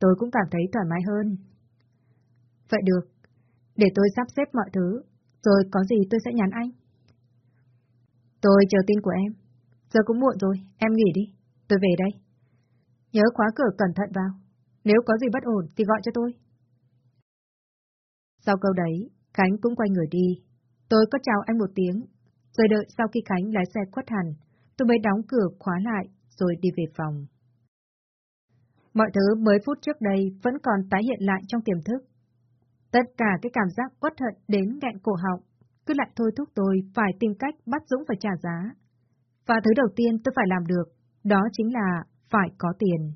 tôi cũng cảm thấy thoải mái hơn. Vậy được, để tôi sắp xếp mọi thứ, rồi có gì tôi sẽ nhắn anh. Tôi chờ tin của em. Giờ cũng muộn rồi, em nghỉ đi, tôi về đây. Nhớ khóa cửa cẩn thận vào, nếu có gì bất ổn thì gọi cho tôi. Sau câu đấy, Khánh cũng quay người đi. Tôi có chào anh một tiếng, rồi đợi sau khi Khánh lái xe khuất hẳn, tôi mới đóng cửa khóa lại rồi đi về phòng. Mọi thứ mới phút trước đây vẫn còn tái hiện lại trong tiềm thức. Tất cả cái cảm giác uất hận đến nghẹn cổ họng, cứ lại thôi thúc tôi phải tìm cách bắt Dũng phải trả giá. Và thứ đầu tiên tôi phải làm được, đó chính là phải có tiền.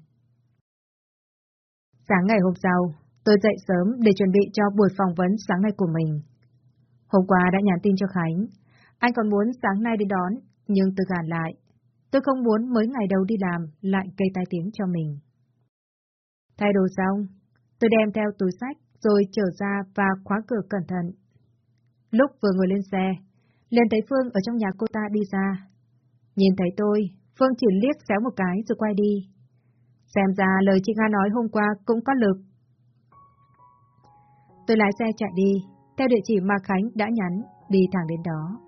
Sáng ngày hôm sau, tôi dậy sớm để chuẩn bị cho buổi phỏng vấn sáng nay của mình. Hôm qua đã nhắn tin cho Khánh, anh còn muốn sáng nay đi đón, nhưng tôi gạt lại. Tôi không muốn mới ngày đầu đi làm lại gây tai tiếng cho mình. Thay đồ xong, tôi đem theo túi sách rồi trở ra và khóa cửa cẩn thận. Lúc vừa ngồi lên xe, liền thấy Phương ở trong nhà cô ta đi ra. Nhìn thấy tôi, Phương chỉ liếc xéo một cái rồi quay đi. Xem ra lời chị Nga nói hôm qua cũng có lực. Tôi lái xe chạy đi, theo địa chỉ mà Khánh đã nhắn, đi thẳng đến đó.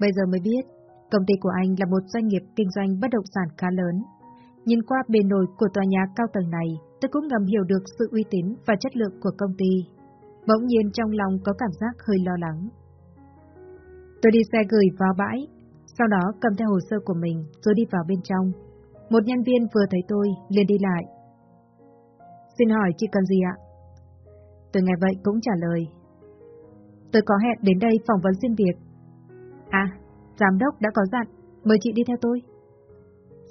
Bây giờ mới biết, công ty của anh là một doanh nghiệp kinh doanh bất động sản khá lớn. Nhìn qua bề nổi của tòa nhà cao tầng này, tôi cũng ngầm hiểu được sự uy tín và chất lượng của công ty. Bỗng nhiên trong lòng có cảm giác hơi lo lắng. Tôi đi xe gửi vào bãi, sau đó cầm theo hồ sơ của mình rồi đi vào bên trong. Một nhân viên vừa thấy tôi, liền đi lại. Xin hỏi chị cần gì ạ? Tôi nghe vậy cũng trả lời. Tôi có hẹn đến đây phỏng vấn xin việc. À, giám đốc đã có dặn, mời chị đi theo tôi.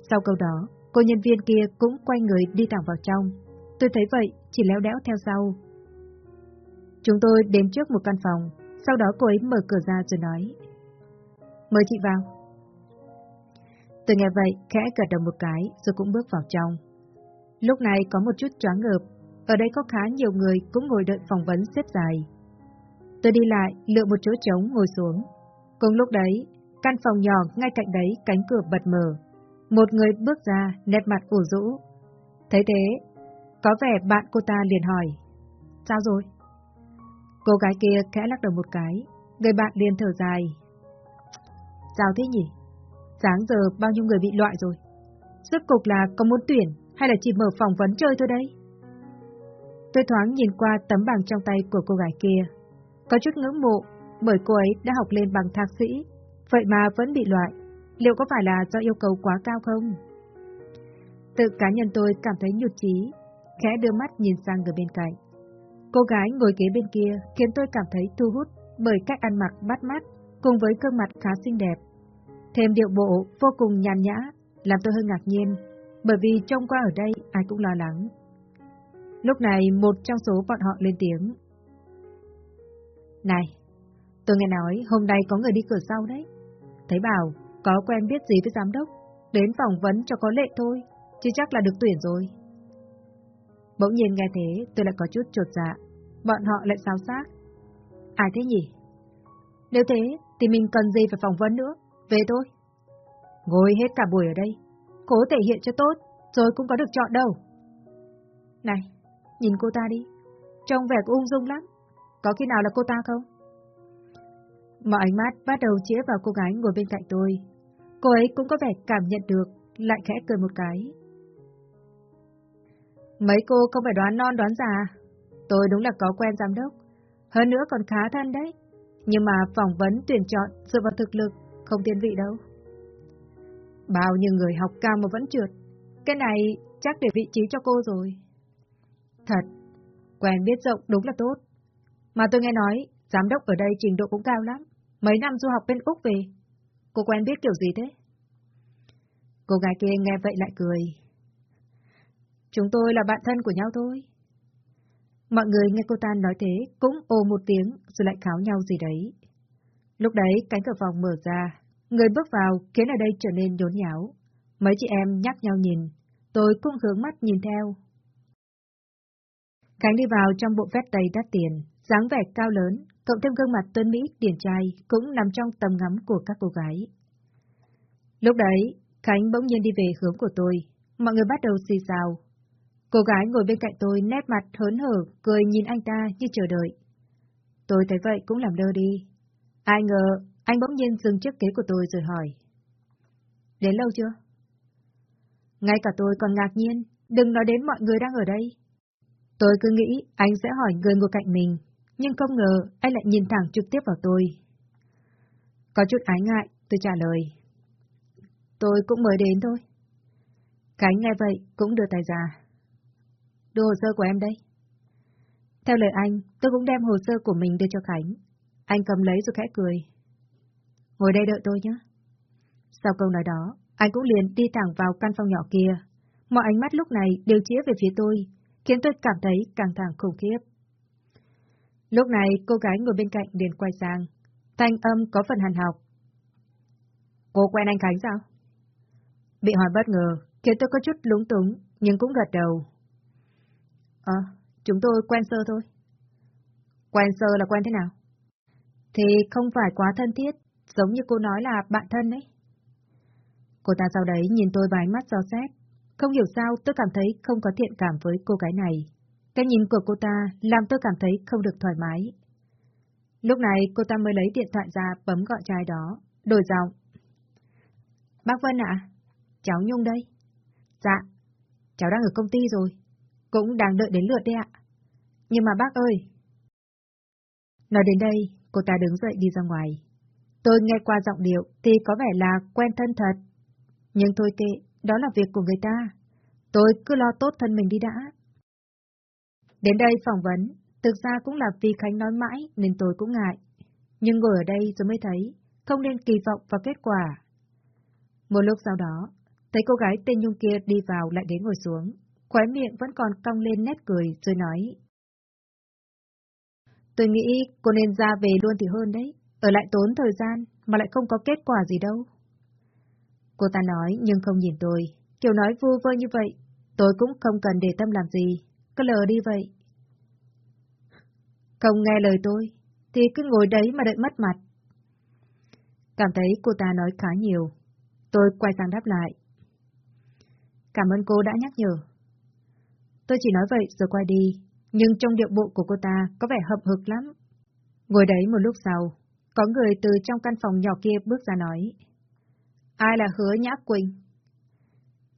Sau câu đó, cô nhân viên kia cũng quay người đi thẳng vào trong. Tôi thấy vậy, chỉ léo đẽo theo sau. Chúng tôi đến trước một căn phòng, sau đó cô ấy mở cửa ra rồi nói. Mời chị vào. Tôi nghe vậy, khẽ gật đầu một cái, rồi cũng bước vào trong. Lúc này có một chút choáng ngợp, ở đây có khá nhiều người cũng ngồi đợi phỏng vấn xếp dài. Tôi đi lại, lựa một chỗ trống ngồi xuống. Cùng lúc đấy, căn phòng nhỏ ngay cạnh đấy cánh cửa bật mở. Một người bước ra, nét mặt ủ rũ. Thấy thế, có vẻ bạn cô ta liền hỏi. Sao rồi? Cô gái kia khẽ lắc đầu một cái, người bạn liền thở dài. Sao thế nhỉ? Sáng giờ bao nhiêu người bị loại rồi? Rốt cục là có muốn tuyển hay là chỉ mở phỏng vấn chơi thôi đấy? Tôi thoáng nhìn qua tấm bằng trong tay của cô gái kia. Có chút ngưỡng mộ, bởi cô ấy đã học lên bằng thạc sĩ, vậy mà vẫn bị loại. Liệu có phải là do yêu cầu quá cao không? Tự cá nhân tôi cảm thấy nhụt chí, khẽ đưa mắt nhìn sang người bên cạnh. Cô gái ngồi kế bên kia khiến tôi cảm thấy thu hút bởi cách ăn mặc bắt mắt cùng với gương mặt khá xinh đẹp. Thêm điệu bộ vô cùng nhàn nhã, làm tôi hơi ngạc nhiên, bởi vì trông qua ở đây ai cũng lo lắng. Lúc này một trong số bọn họ lên tiếng. Này, tôi nghe nói hôm nay có người đi cửa sau đấy. Thấy bảo, có quen biết gì với giám đốc, đến phỏng vấn cho có lệ thôi, chứ chắc là được tuyển rồi. Bỗng nhiên nghe thế, tôi lại có chút trột dạ. Bọn họ lại sao xác. Ai thế nhỉ? Nếu thế, thì mình cần gì phải phỏng vấn nữa? Về thôi. Ngồi hết cả buổi ở đây. Cố thể hiện cho tốt, rồi cũng có được chọn đâu. Này, nhìn cô ta đi. Trông vẻ cũng ung dung lắm. Có khi nào là cô ta không? Mọi ánh mắt bắt đầu chĩa vào cô gái ngồi bên cạnh tôi. Cô ấy cũng có vẻ cảm nhận được, lại khẽ cười một cái. Mấy cô không phải đoán non đoán già. Tôi đúng là có quen giám đốc. Hơn nữa còn khá thân đấy. Nhưng mà phỏng vấn tuyển chọn dựa vào thực lực, không tiên vị đâu. Bao nhiêu người học cao mà vẫn trượt. Cái này chắc để vị trí cho cô rồi. Thật, quen biết rộng đúng là tốt. Mà tôi nghe nói, giám đốc ở đây trình độ cũng cao lắm. Mấy năm du học bên Úc về. Cô quen biết kiểu gì thế? Cô gái kia nghe vậy lại cười. Chúng tôi là bạn thân của nhau thôi. Mọi người nghe cô ta nói thế cũng ồ một tiếng rồi lại kháo nhau gì đấy. Lúc đấy cánh cửa phòng mở ra, người bước vào khiến ở đây trở nên nhốn nháo. Mấy chị em nhắc nhau nhìn, tôi cũng hướng mắt nhìn theo. Khánh đi vào trong bộ vest đầy đắt tiền, dáng vẻ cao lớn, cộng thêm gương mặt tuấn Mỹ điển trai cũng nằm trong tầm ngắm của các cô gái. Lúc đấy, Khánh bỗng nhiên đi về hướng của tôi, mọi người bắt đầu xì xào. Cô gái ngồi bên cạnh tôi nét mặt hớn hở, cười nhìn anh ta như chờ đợi. Tôi thấy vậy cũng làm đơ đi. Ai ngờ, anh bỗng nhiên dừng trước kế của tôi rồi hỏi. Đến lâu chưa? Ngay cả tôi còn ngạc nhiên, đừng nói đến mọi người đang ở đây. Tôi cứ nghĩ anh sẽ hỏi người ngồi cạnh mình, nhưng không ngờ anh lại nhìn thẳng trực tiếp vào tôi. Có chút ái ngại, tôi trả lời. Tôi cũng mới đến thôi. Khánh nghe vậy cũng đưa tay ra. Đưa hồ sơ của em đây. Theo lời anh, tôi cũng đem hồ sơ của mình đưa cho Khánh. Anh cầm lấy rồi khẽ cười. Ngồi đây đợi tôi nhé. Sau câu nói đó, anh cũng liền đi thẳng vào căn phòng nhỏ kia. Mọi ánh mắt lúc này đều chĩa về phía tôi, khiến tôi cảm thấy căng thẳng khủng khiếp. Lúc này, cô gái ngồi bên cạnh liền quay sang. Thanh âm có phần hàn học. Cô quen anh Khánh sao? Bị hỏi bất ngờ, khiến tôi có chút lúng túng, nhưng cũng gật đầu. Ờ, chúng tôi quen sơ thôi. Quen sơ là quen thế nào? Thì không phải quá thân thiết, giống như cô nói là bạn thân đấy. Cô ta sau đấy nhìn tôi với ánh mắt do xét. Không hiểu sao tôi cảm thấy không có thiện cảm với cô gái này. Cái nhìn của cô ta làm tôi cảm thấy không được thoải mái. Lúc này cô ta mới lấy điện thoại ra bấm gọi trai đó, đổi giọng. Bác Vân ạ, cháu Nhung đây. Dạ, cháu đang ở công ty rồi, cũng đang đợi đến lượt đấy ạ. Nhưng mà bác ơi... Nói đến đây, cô ta đứng dậy đi ra ngoài. Tôi nghe qua giọng điệu thì có vẻ là quen thân thật. Nhưng thôi kệ, đó là việc của người ta. Tôi cứ lo tốt thân mình đi đã. Đến đây phỏng vấn, thực ra cũng là vì Khánh nói mãi nên tôi cũng ngại. Nhưng ngồi ở đây rồi mới thấy, không nên kỳ vọng vào kết quả. Một lúc sau đó, thấy cô gái tên Nhung kia đi vào lại đến ngồi xuống, khóe miệng vẫn còn cong lên nét cười rồi nói. Tôi nghĩ cô nên ra về luôn thì hơn đấy, ở lại tốn thời gian mà lại không có kết quả gì đâu. Cô ta nói nhưng không nhìn tôi, kiểu nói vu vơ như vậy, tôi cũng không cần để tâm làm gì, cứ lờ đi vậy. Không nghe lời tôi, thì cứ ngồi đấy mà đợi mất mặt. Cảm thấy cô ta nói khá nhiều, tôi quay sang đáp lại. Cảm ơn cô đã nhắc nhở. Tôi chỉ nói vậy rồi quay đi, nhưng trong điệu bộ của cô ta có vẻ hậm hực lắm. Ngồi đấy một lúc sau, có người từ trong căn phòng nhỏ kia bước ra nói. Ai là hứa Nhã Quỳnh?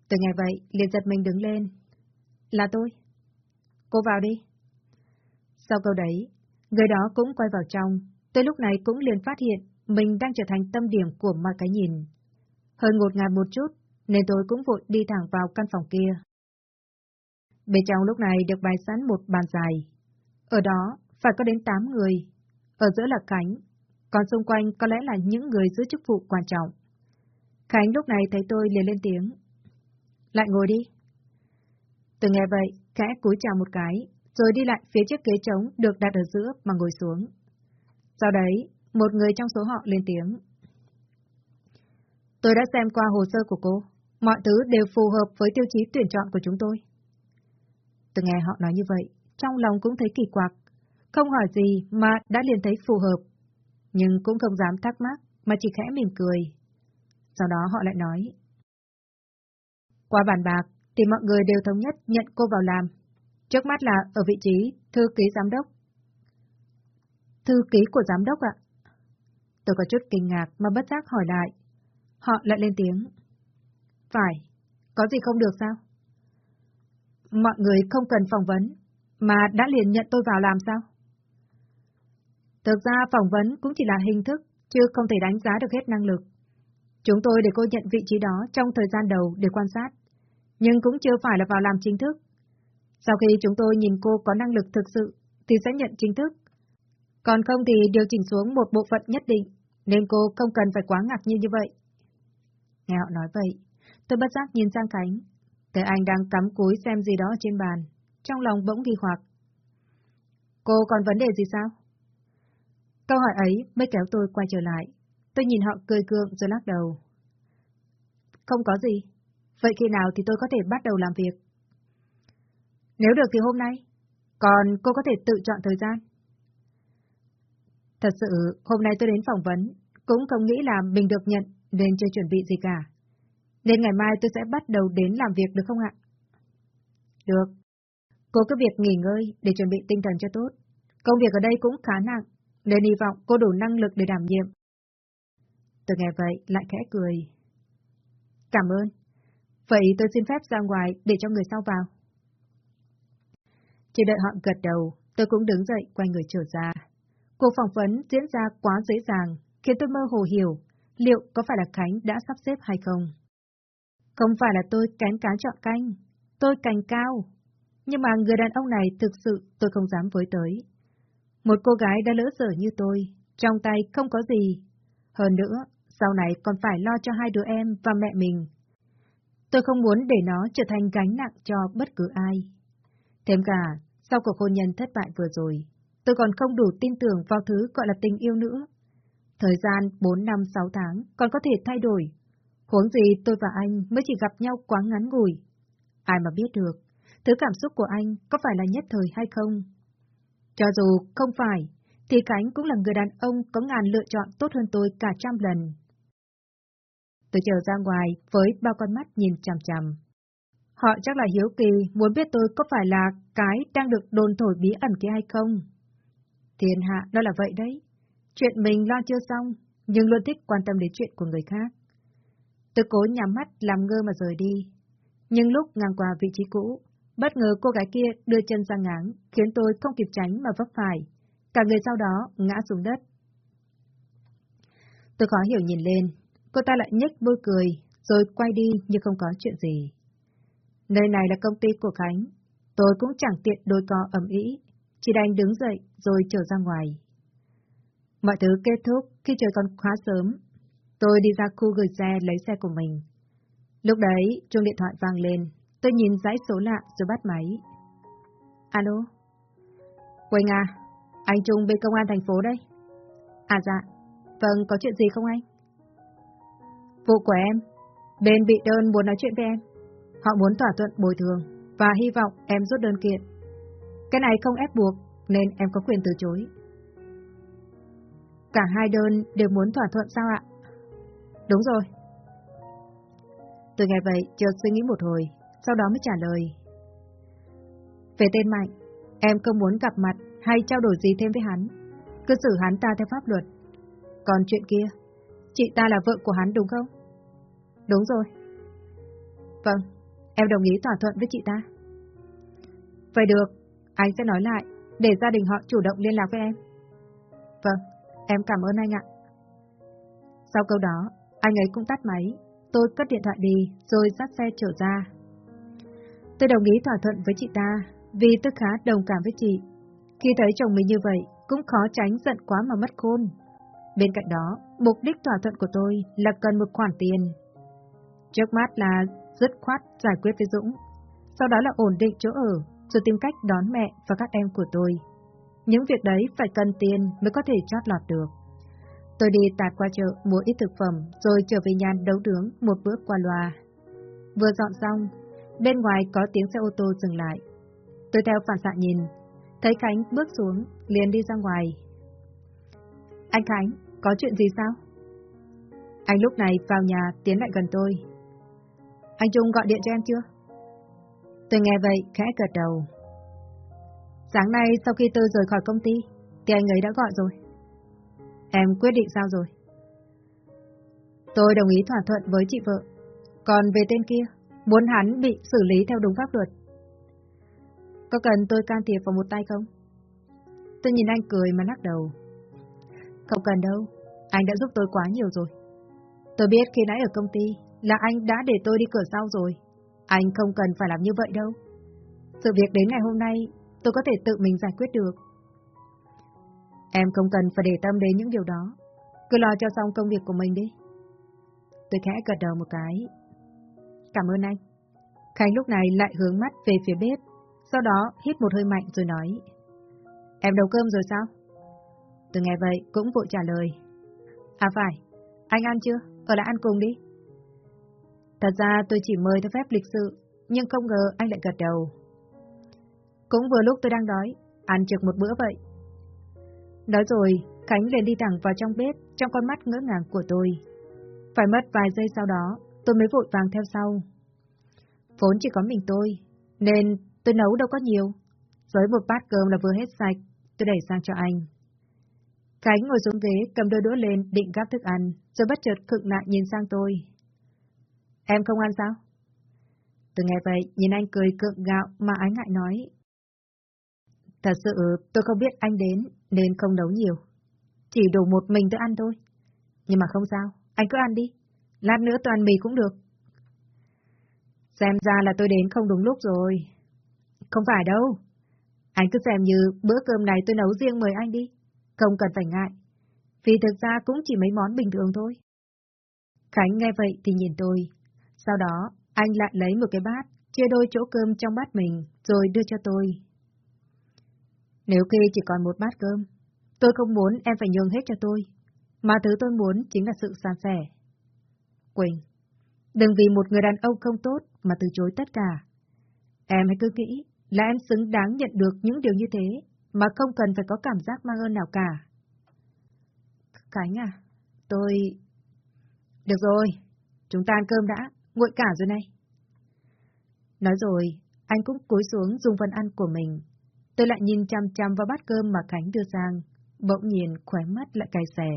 Từ ngày vậy, liền giật mình đứng lên. Là tôi. Cô vào đi. Sau câu đấy, người đó cũng quay vào trong. Tới lúc này cũng liền phát hiện mình đang trở thành tâm điểm của mọi cái nhìn. Hơi ngột ngạt một chút, nên tôi cũng vội đi thẳng vào căn phòng kia. Bên trong lúc này được bày sẵn một bàn dài. Ở đó, phải có đến 8 người. Ở giữa là khánh, còn xung quanh có lẽ là những người giữ chức vụ quan trọng. Khánh lúc này thấy tôi liền lên tiếng. Lại ngồi đi. Từ nghe vậy, khẽ cúi chào một cái, rồi đi lại phía chiếc ghế trống được đặt ở giữa mà ngồi xuống. Sau đấy, một người trong số họ lên tiếng. Tôi đã xem qua hồ sơ của cô, mọi thứ đều phù hợp với tiêu chí tuyển chọn của chúng tôi. Từ nghe họ nói như vậy, trong lòng cũng thấy kỳ quặc, không hỏi gì mà đã liền thấy phù hợp, nhưng cũng không dám thắc mắc mà chỉ khẽ mỉm cười. Sau đó họ lại nói. Qua bàn bạc, thì mọi người đều thống nhất nhận cô vào làm. Trước mắt là ở vị trí thư ký giám đốc. Thư ký của giám đốc ạ? Tôi có chút kinh ngạc mà bất giác hỏi lại. Họ lại lên tiếng. Phải, có gì không được sao? Mọi người không cần phỏng vấn, mà đã liền nhận tôi vào làm sao? Thực ra phỏng vấn cũng chỉ là hình thức, chứ không thể đánh giá được hết năng lực. Chúng tôi để cô nhận vị trí đó trong thời gian đầu để quan sát, nhưng cũng chưa phải là vào làm chính thức. Sau khi chúng tôi nhìn cô có năng lực thực sự, thì sẽ nhận chính thức. Còn không thì điều chỉnh xuống một bộ phận nhất định, nên cô không cần phải quá ngạc nhiên như vậy. Nghe họ nói vậy, Tôi bất giác nhìn sang Khánh. Thấy anh đang cắm cúi xem gì đó trên bàn. Trong lòng bỗng ghi hoặc. Cô còn vấn đề gì sao? Câu hỏi ấy mới kéo tôi quay trở lại. Tôi nhìn họ cười cương rồi lắc đầu. Không có gì. Vậy khi nào thì tôi có thể bắt đầu làm việc? Nếu được thì hôm nay. Còn cô có thể tự chọn thời gian. Thật sự, hôm nay tôi đến phỏng vấn, cũng không nghĩ là mình được nhận nên chưa chuẩn bị gì cả. Nên ngày mai tôi sẽ bắt đầu đến làm việc được không ạ? Được. Cô cứ việc nghỉ ngơi để chuẩn bị tinh thần cho tốt. Công việc ở đây cũng khá nặng, nên hy vọng cô đủ năng lực để đảm nhiệm. Tôi nghe vậy lại khẽ cười. Cảm ơn. Vậy tôi xin phép ra ngoài để cho người sau vào. Chỉ đợi họ gật đầu, tôi cũng đứng dậy quay người trở ra. Cuộc phỏng vấn diễn ra quá dễ dàng, khiến tôi mơ hồ hiểu liệu có phải là Khánh đã sắp xếp hay không. Không phải là tôi kén cá chọn canh, tôi cành cao. Nhưng mà người đàn ông này thực sự tôi không dám với tới. Một cô gái đã lỡ dở như tôi, trong tay không có gì. Hơn nữa, sau này còn phải lo cho hai đứa em và mẹ mình. Tôi không muốn để nó trở thành gánh nặng cho bất cứ ai. Thêm cả, sau cuộc hôn nhân thất bại vừa rồi, tôi còn không đủ tin tưởng vào thứ gọi là tình yêu nữa. Thời gian 4 năm 6 tháng còn có thể thay đổi. Huống gì tôi và anh mới chỉ gặp nhau quá ngắn ngủi. Ai mà biết được, thứ cảm xúc của anh có phải là nhất thời hay không? Cho dù không phải, thì Khánh cũng là người đàn ông có ngàn lựa chọn tốt hơn tôi cả trăm lần. Tôi chờ ra ngoài với bao con mắt nhìn chằm chằm. Họ chắc là hiếu kỳ muốn biết tôi có phải là cái đang được đồn thổi bí ẩn kia hay không. Thiên hạ đó là vậy đấy. Chuyện mình lo chưa xong, nhưng luôn thích quan tâm đến chuyện của người khác. Tôi cố nhắm mắt làm ngơ mà rời đi. Nhưng lúc ngang qua vị trí cũ, bất ngờ cô gái kia đưa chân ra ngáng, khiến tôi không kịp tránh mà vấp phải. Cả người sau đó ngã xuống đất. Tôi khó hiểu nhìn lên, cô ta lại nhếch môi cười, rồi quay đi như không có chuyện gì. Nơi này là công ty của Khánh, tôi cũng chẳng tiện đôi co ẩm ý, chỉ đành đứng dậy rồi trở ra ngoài. Mọi thứ kết thúc khi trời còn khá sớm. Tôi đi ra khu gửi xe lấy xe của mình. Lúc đấy, chuông điện thoại vang lên. Tôi nhìn dãy số lạ rồi bắt máy. Alo? Quỳnh à, anh Trung bên công an thành phố đây. À dạ, vâng, có chuyện gì không anh? Vụ của em, bên bị đơn muốn nói chuyện với em. Họ muốn thỏa thuận bồi thường và hy vọng em rút đơn kiện. Cái này không ép buộc nên em có quyền từ chối. Cả hai đơn đều muốn thỏa thuận sao ạ? Đúng rồi. Tôi nghe vậy, chợt suy nghĩ một hồi, sau đó mới trả lời. Về tên Mạnh, em không muốn gặp mặt hay trao đổi gì thêm với hắn. Cứ xử hắn ta theo pháp luật. Còn chuyện kia, chị ta là vợ của hắn đúng không? Đúng rồi. Vâng, em đồng ý thỏa thuận với chị ta. Vậy được, anh sẽ nói lại, để gia đình họ chủ động liên lạc với em. Vâng. Em cảm ơn anh ạ. Sau câu đó, anh ấy cũng tắt máy, tôi cất điện thoại đi, rồi dắt xe trở ra. Tôi đồng ý thỏa thuận với chị ta, vì tôi khá đồng cảm với chị. Khi thấy chồng mình như vậy, cũng khó tránh giận quá mà mất khôn. Bên cạnh đó, mục đích thỏa thuận của tôi là cần một khoản tiền. Trước mắt là dứt khoát giải quyết với Dũng, sau đó là ổn định chỗ ở, rồi tìm cách đón mẹ và các em của tôi. Những việc đấy phải cần tiền mới có thể chót lọt được. Tôi đi tạt qua chợ mua ít thực phẩm rồi trở về nhà đấu nướng một bữa qua loa. Vừa dọn xong, bên ngoài có tiếng xe ô tô dừng lại. Tôi theo phản xạ nhìn, thấy Khánh bước xuống, liền đi ra ngoài. Anh Khánh, có chuyện gì sao? Anh lúc này vào nhà tiến lại gần tôi. Anh Trung gọi điện cho em chưa? Tôi nghe vậy, khẽ gật đầu. Sáng nay sau khi tôi rời khỏi công ty, thì anh ấy đã gọi rồi. Em quyết định sao rồi? Tôi đồng ý thỏa thuận với chị vợ. Còn về tên kia, muốn hắn bị xử lý theo đúng pháp luật. Có cần tôi can thiệp vào một tay không? Tôi nhìn anh cười mà lắc đầu. Không cần đâu, anh đã giúp tôi quá nhiều rồi. Tôi biết khi nãy ở công ty là anh đã để tôi đi cửa sau rồi. Anh không cần phải làm như vậy đâu. Sự việc đến ngày hôm nay tôi có thể tự mình giải quyết được. Em không cần phải để tâm đến những điều đó. Cứ lo cho xong công việc của mình đi. Tôi khẽ gật đầu một cái. cảm ơn anh. Khánh lúc này lại hướng mắt về phía bếp, sau đó hít một hơi mạnh rồi nói. Em nấu cơm rồi sao? Tôi nghe vậy cũng vội trả lời. À phải, anh ăn chưa? Ở lại ăn cùng đi. Thật ra tôi chỉ mời theo phép lịch sự, nhưng không ngờ anh lại gật đầu. Cũng vừa lúc tôi đang đói, ăn trực một bữa vậy. Nói rồi, Khánh liền đi thẳng vào trong bếp, trong con mắt ngỡ ngàng của tôi. Phải mất vài giây sau đó, tôi mới vội vàng theo sau. Vốn chỉ có mình tôi, nên tôi nấu đâu có nhiều. Với một bát cơm là vừa hết sạch, tôi đẩy sang cho anh. Khánh ngồi xuống ghế, cầm đôi đũa lên, định gắp thức ăn, rồi bất chợt khựng lại nhìn sang tôi. Em không ăn sao? Tôi nghe vậy, nhìn anh cười cượng gạo mà ái ngại nói. Thật sự tôi không biết anh đến, nên không nấu nhiều. Chỉ đủ một mình tôi ăn thôi. Nhưng mà không sao, anh cứ ăn đi. Lát nữa toàn mì cũng được. Xem ra là tôi đến không đúng lúc rồi. Không phải đâu. Anh cứ xem như bữa cơm này tôi nấu riêng mời anh đi. Không cần phải ngại. Vì thực ra cũng chỉ mấy món bình thường thôi. Khánh nghe vậy thì nhìn tôi. Sau đó, anh lại lấy một cái bát, chia đôi chỗ cơm trong bát mình, rồi đưa cho tôi. Nếu kia chỉ còn một bát cơm, tôi không muốn em phải nhường hết cho tôi, mà thứ tôi muốn chính là sự san sẻ. Quỳnh, đừng vì một người đàn ông không tốt mà từ chối tất cả. Em hãy cứ nghĩ là em xứng đáng nhận được những điều như thế, mà không cần phải có cảm giác mang ơn nào cả. Khánh à, tôi... Được rồi, chúng ta ăn cơm đã, nguội cả rồi này. Nói rồi, anh cũng cúi xuống dùng phần ăn của mình. Tôi lại nhìn chăm chăm vào bát cơm mà Khánh đưa sang, bỗng nhìn khóe mắt lại cay xè.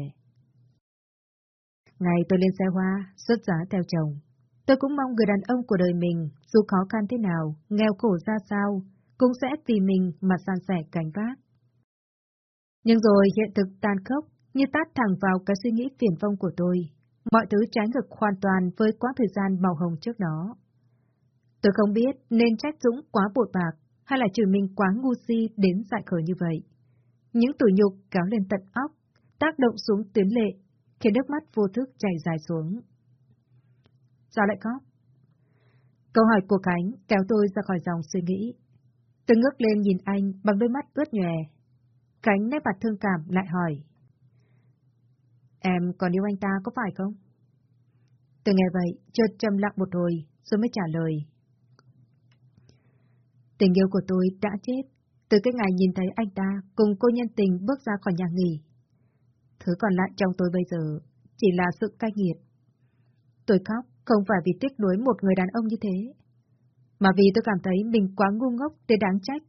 Ngày tôi lên xe hoa, xuất giá theo chồng. Tôi cũng mong người đàn ông của đời mình, dù khó khăn thế nào, nghèo khổ ra sao, cũng sẽ vì mình mà san sẻ cảnh vác. Nhưng rồi hiện thực tan khốc, như tát thẳng vào cái suy nghĩ phiền vông của tôi. Mọi thứ trái ngược hoàn toàn với quãng thời gian màu hồng trước đó. Tôi không biết nên trách Dũng quá bội bạc, hay là chửi mình quá ngu si đến dại khởi như vậy. Những tủi nhục kéo lên tận óc, tác động xuống tuyến lệ, khiến nước mắt vô thức chảy dài xuống. Sao lại khóc? Câu hỏi của Khánh kéo tôi ra khỏi dòng suy nghĩ. Tôi ngước lên nhìn anh bằng đôi mắt ướt nhòe. cánh nét mặt thương cảm lại hỏi. Em còn yêu anh ta có phải không? Tôi nghe vậy, chợt trầm lặng một hồi, rồi mới trả lời. Tình yêu của tôi đã chết, từ cái ngày nhìn thấy anh ta cùng cô nhân tình bước ra khỏi nhà nghỉ. Thứ còn lại trong tôi bây giờ chỉ là sự cay nghiệt. Tôi khóc không phải vì tiếc nuối một người đàn ông như thế, mà vì tôi cảm thấy mình quá ngu ngốc để đáng trách.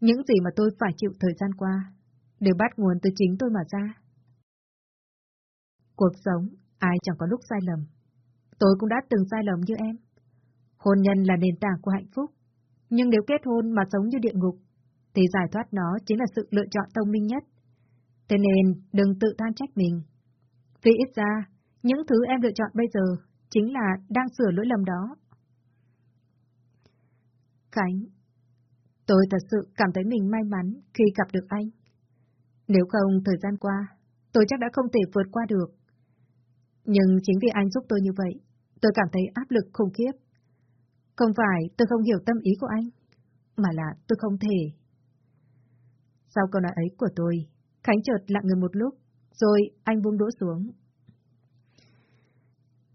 Những gì mà tôi phải chịu thời gian qua, đều bắt nguồn từ chính tôi mà ra. Cuộc sống, ai chẳng có lúc sai lầm. Tôi cũng đã từng sai lầm như em. Hôn nhân là nền tảng của hạnh phúc. Nhưng nếu kết hôn mà sống như địa ngục, thì giải thoát nó chính là sự lựa chọn thông minh nhất. Thế nên đừng tự than trách mình. Vì ít ra, những thứ em lựa chọn bây giờ chính là đang sửa lỗi lầm đó. Khánh, tôi thật sự cảm thấy mình may mắn khi gặp được anh. Nếu không thời gian qua, tôi chắc đã không thể vượt qua được. Nhưng chính vì anh giúp tôi như vậy, tôi cảm thấy áp lực khủng khiếp. Không phải tôi không hiểu tâm ý của anh, mà là tôi không thể. Sau câu nói ấy của tôi, Khánh chợt lặng người một lúc, rồi anh buông đũa xuống.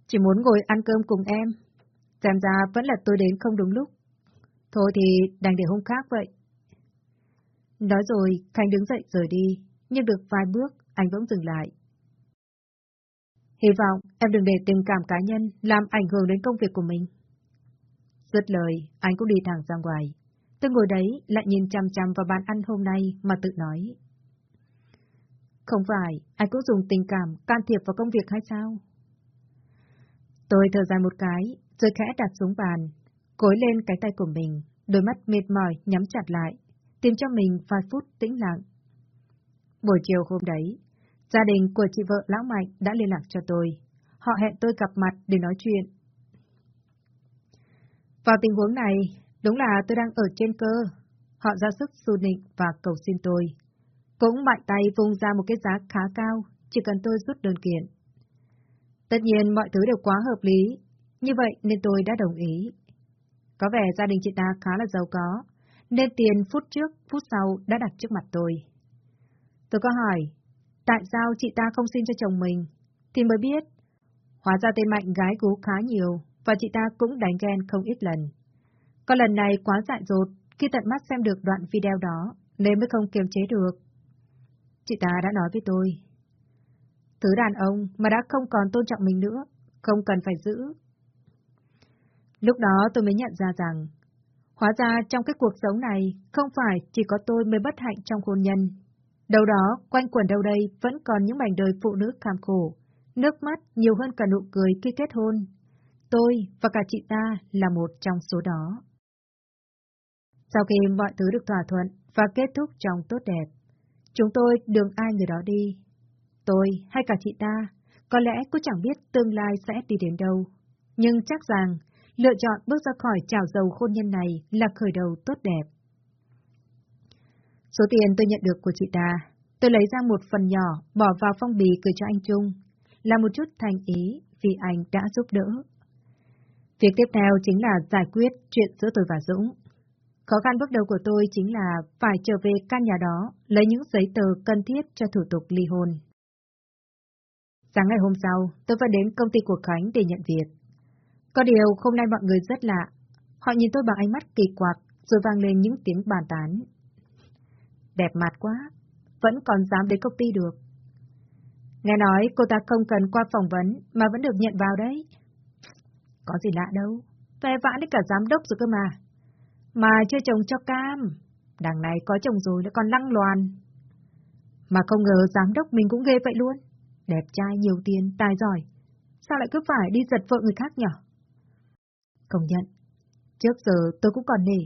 Chỉ muốn ngồi ăn cơm cùng em, xem ra vẫn là tôi đến không đúng lúc. Thôi thì đành để hôm khác vậy. Nói rồi, Khánh đứng dậy rời đi, nhưng được vài bước, anh vẫn dừng lại. Hy vọng em đừng để tình cảm cá nhân làm ảnh hưởng đến công việc của mình. Dứt lời, anh cũng đi thẳng ra ngoài. Tôi ngồi đấy lại nhìn chăm chăm vào bàn ăn hôm nay mà tự nói. Không phải, anh cũng dùng tình cảm can thiệp vào công việc hay sao? Tôi thở dài một cái, rồi khẽ đặt xuống bàn, cối lên cái tay của mình, đôi mắt mệt mỏi nhắm chặt lại, tìm cho mình vài phút tĩnh lặng. Buổi chiều hôm đấy, gia đình của chị vợ Lão Mạnh đã liên lạc cho tôi. Họ hẹn tôi gặp mặt để nói chuyện. Vào tình huống này, đúng là tôi đang ở trên cơ. Họ ra sức su nịnh và cầu xin tôi. Cũng mạnh tay vung ra một cái giá khá cao, chỉ cần tôi rút đơn kiện. Tất nhiên mọi thứ đều quá hợp lý, Như vậy nên tôi đã đồng ý. Có vẻ gia đình chị ta khá là giàu có, nên tiền phút trước, phút sau đã đặt trước mặt tôi. Tôi có hỏi, tại sao chị ta không xin cho chồng mình? Thì mới biết, hóa ra tên Mạnh gái gú khá nhiều, và chị ta cũng đánh ghen không ít lần. Có lần này quá dại dột khi tận mắt xem được đoạn video đó, nên mới không kiềm chế được. Chị ta đã nói với tôi, Thứ đàn ông mà đã không còn tôn trọng mình nữa, không cần phải giữ. Lúc đó tôi mới nhận ra rằng, hóa ra trong cái cuộc sống này, không phải chỉ có tôi mới bất hạnh trong hôn nhân. Đâu đó, quanh quẩn đâu đây vẫn còn những mảnh đời phụ nữ kham khổ, nước mắt nhiều hơn cả nụ cười khi kết hôn. Tôi và cả chị ta là một trong số đó. Sau khi mọi thứ được thỏa thuận và kết thúc trong tốt đẹp, chúng tôi đường ai người đó đi. Tôi hay cả chị ta, có lẽ cũng chẳng biết tương lai sẽ đi đến đâu. Nhưng chắc rằng, lựa chọn bước ra khỏi chảo dầu hôn nhân này là khởi đầu tốt đẹp. Số tiền tôi nhận được của chị ta, tôi lấy ra một phần nhỏ, bỏ vào phong bì gửi cho anh Trung, là một chút thành ý vì anh đã giúp đỡ. Việc tiếp theo chính là giải quyết chuyện giữa tôi và Dũng. Khó khăn bước đầu của tôi chính là phải trở về căn nhà đó, lấy những giấy tờ cần thiết cho thủ tục ly hôn. Sáng ngày hôm sau, tôi vẫn đến công ty của Khánh để nhận việc. Có điều hôm nay mọi người rất lạ. Họ nhìn tôi bằng ánh mắt kỳ quặc, rồi vang lên những tiếng bàn tán. Đẹp mặt quá, vẫn còn dám đến công ty được. Nghe nói cô ta không cần qua phỏng vấn mà vẫn được nhận vào đấy. Có gì lạ đâu, về vã đến cả giám đốc rồi cơ mà. Mà chưa chồng cho cam, đằng này có chồng rồi lại còn lăng loàn. Mà không ngờ giám đốc mình cũng ghê vậy luôn. Đẹp trai, nhiều tiền, tài giỏi. Sao lại cứ phải đi giật vợ người khác nhỉ? Công nhận, trước giờ tôi cũng còn nể.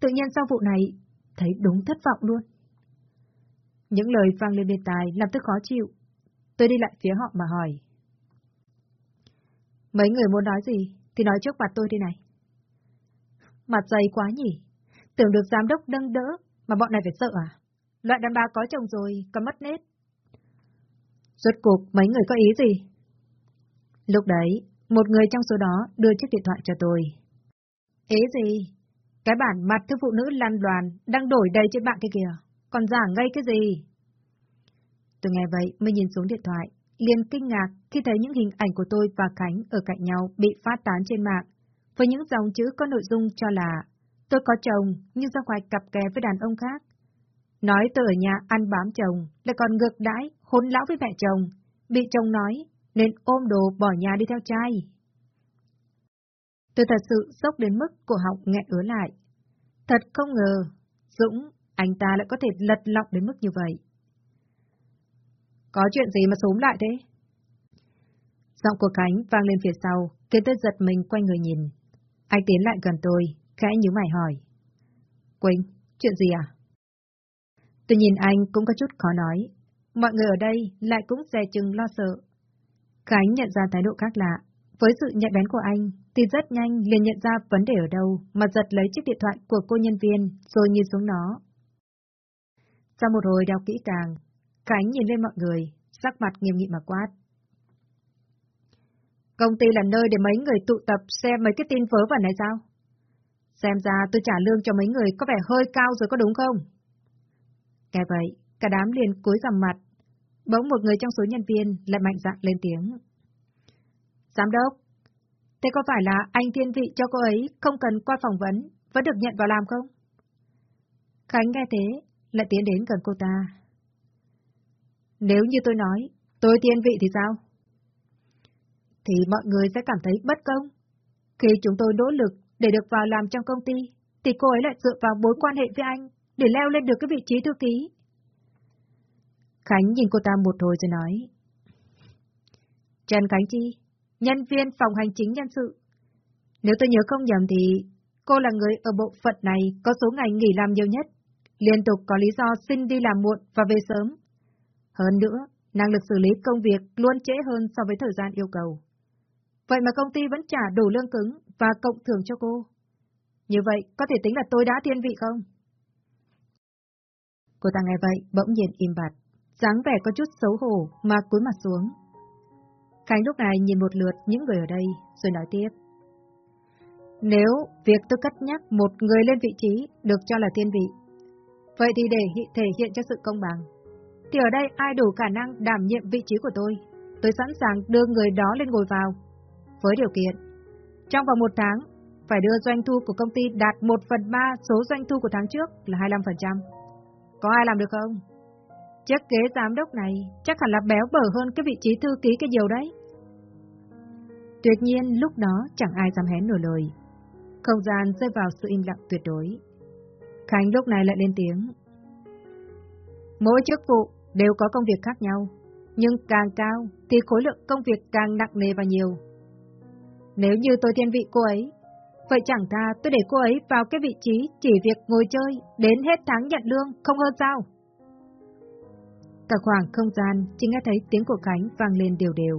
Tự nhiên sau vụ này, thấy đúng thất vọng luôn. Những lời vang lên bên tai làm tôi khó chịu. Tôi đi lại phía họ mà hỏi. Mấy người muốn nói gì thì nói trước mặt tôi đi này. Mặt dày quá nhỉ? Tưởng được giám đốc nâng đỡ mà bọn này phải sợ à? Loại đàn bà có chồng rồi, có mất nết. Rốt cuộc mấy người có ý gì? Lúc đấy, một người trong số đó đưa chiếc điện thoại cho tôi. Ý gì? Cái bản mặt thư phụ nữ lăn loàn đang đổi đầy trên mạng kia kìa, còn giả ngây cái gì? Tôi nghe vậy mới nhìn xuống điện thoại, liền kinh ngạc khi thấy những hình ảnh của tôi và Khánh ở cạnh nhau bị phát tán trên mạng, với những dòng chữ có nội dung cho là tôi có chồng nhưng ra ngoài cặp kè với đàn ông khác. Nói tôi ở nhà ăn bám chồng, lại còn ngược đãi, hôn lão với mẹ chồng, bị chồng nói, nên ôm đồ bỏ nhà đi theo trai. Tôi thật sự sốc đến mức cổ họng nghẹn ứa lại. Thật không ngờ, Dũng, anh ta lại có thể lật lọng đến mức như vậy. Có chuyện gì mà sốm lại thế? Giọng của Khánh vang lên phía sau, khiến tôi giật mình quay người nhìn. Anh tiến lại gần tôi, khẽ nhíu mày hỏi. Quỳnh, chuyện gì à? Tôi nhìn anh cũng có chút khó nói. Mọi người ở đây lại cũng dè chừng lo sợ. Khánh nhận ra thái độ khác lạ. Với sự nhạy bén của anh, thì rất nhanh liền nhận ra vấn đề ở đâu mà giật lấy chiếc điện thoại của cô nhân viên rồi nhìn xuống nó. Sau một hồi đeo kỹ càng, Khánh nhìn lên mọi người, sắc mặt nghiêm nghị mà quát. Công ty là nơi để mấy người tụ tập xem mấy cái tin vớ vẩn này sao? Xem ra tôi trả lương cho mấy người có vẻ hơi cao rồi có đúng không? Nghe vậy, cả đám liền cúi gằm mặt. Bỗng một người trong số nhân viên lại mạnh dạn lên tiếng. Giám đốc, thế có phải là anh thiên vị cho cô ấy không cần qua phỏng vấn, vẫn được nhận vào làm không? Khánh nghe thế, lại tiến đến gần cô ta. Nếu như tôi nói, tôi thiên vị thì sao? Thì mọi người sẽ cảm thấy bất công. Khi chúng tôi nỗ lực để được vào làm trong công ty, thì cô ấy lại dựa vào mối quan hệ với anh để leo lên được cái vị trí thư ký. Khánh nhìn cô ta một hồi rồi nói. Trần Khánh Chi, nhân viên phòng hành chính nhân sự. Nếu tôi nhớ không nhầm thì cô là người ở bộ phận này có số ngày nghỉ làm nhiều nhất, liên tục có lý do xin đi làm muộn và về sớm. Hơn nữa, năng lực xử lý công việc luôn trễ hơn so với thời gian yêu cầu. Vậy mà công ty vẫn trả đủ lương cứng và cộng thưởng cho cô. Như vậy, có thể tính là tôi đã thiên vị không? Cô ta nghe vậy, bỗng nhiên im bặt, dáng vẻ có chút xấu hổ mà cúi mặt xuống. Khánh lúc này nhìn một lượt những người ở đây, rồi nói tiếp. Nếu việc tôi cất nhắc một người lên vị trí được cho là thiên vị, vậy thì để thể hiện cho sự công bằng, thì ở đây ai đủ khả năng đảm nhiệm vị trí của tôi, tôi sẵn sàng đưa người đó lên ngồi vào. Với điều kiện, trong vòng một tháng, phải đưa doanh thu của công ty đạt 1 phần 3 số doanh thu của tháng trước là 25%. Có ai làm được không? Chắc ghế giám đốc này chắc hẳn là béo bở hơn cái vị trí thư ký cái nhiều đấy. Tuyệt nhiên lúc đó chẳng ai dám hé nửa lời. Không gian rơi vào sự im lặng tuyệt đối. Khánh lúc này lại lên tiếng. Mỗi chức vụ đều có công việc khác nhau, nhưng càng cao thì khối lượng công việc càng nặng nề và nhiều. Nếu như tôi thiên vị cô ấy, vậy chẳng tha tôi để cô ấy vào cái vị trí chỉ việc ngồi chơi, đến hết tháng nhận lương, không hơn sao? Cả khoảng không gian chỉ nghe thấy tiếng của Khánh vang lên đều đều.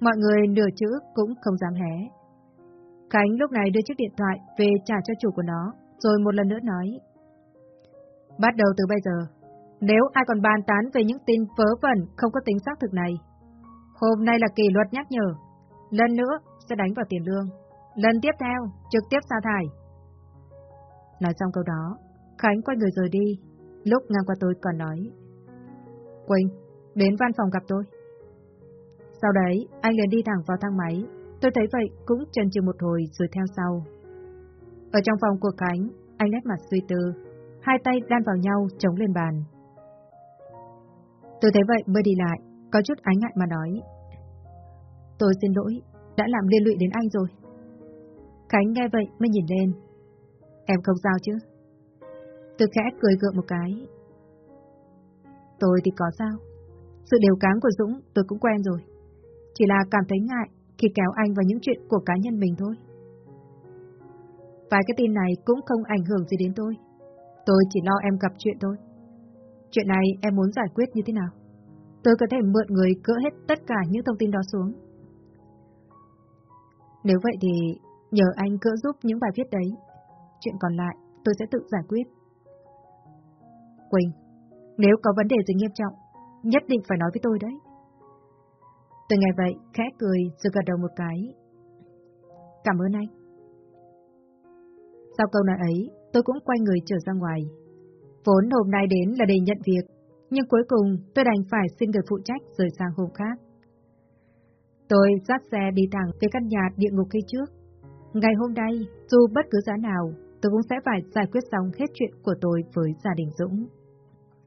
Mọi người nửa chữ cũng không dám hé. Khánh lúc này đưa chiếc điện thoại về trả cho chủ của nó, rồi một lần nữa nói. Bắt đầu từ bây giờ, nếu ai còn bàn tán về những tin vớ vẩn không có tính xác thực này, hôm nay là kỷ luật nhắc nhở, lần nữa sẽ đánh vào tiền lương, lần tiếp theo trực tiếp sa thải. Nói xong câu đó, Khánh quay người rời đi, lúc ngang qua tôi còn nói. Quỳnh, đến văn phòng gặp tôi. Sau đấy, anh liền đi thẳng vào thang máy. Tôi thấy vậy cũng chần chừ một hồi rồi theo sau. Ở trong phòng của Khánh, anh nét mặt suy tư, hai tay đan vào nhau chống lên bàn. Tôi thấy vậy mới đi lại, có chút ái ngại mà nói. Tôi xin lỗi, đã làm liên lụy đến anh rồi. Khánh nghe vậy mới nhìn lên. Em không sao chứ? Tôi khẽ cười gượng một cái. Tôi thì có sao? Sự đều cáng của Dũng tôi cũng quen rồi. Chỉ là cảm thấy ngại khi kéo anh vào những chuyện của cá nhân mình thôi. Vài cái tin này cũng không ảnh hưởng gì đến tôi. Tôi chỉ lo em gặp chuyện thôi. Chuyện này em muốn giải quyết như thế nào? Tôi có thể mượn người cỡ hết tất cả những thông tin đó xuống. Nếu vậy thì nhờ anh cỡ giúp những bài viết đấy. Chuyện còn lại tôi sẽ tự giải quyết. Quỳnh, nếu có vấn đề gì nghiêm trọng, nhất định phải nói với tôi đấy. Tôi nghe vậy, khẽ cười rồi gật đầu một cái. Cảm ơn anh. Sau câu nói ấy, tôi cũng quay người trở ra ngoài. Vốn hôm nay đến là để nhận việc, nhưng cuối cùng tôi đành phải xin người phụ trách rời sang hôm khác. Tôi dắt xe đi thẳng về căn nhà địa ngục khi trước. Ngày hôm nay, dù bất cứ giá nào, tôi cũng sẽ phải giải quyết xong hết chuyện của tôi với gia đình Dũng.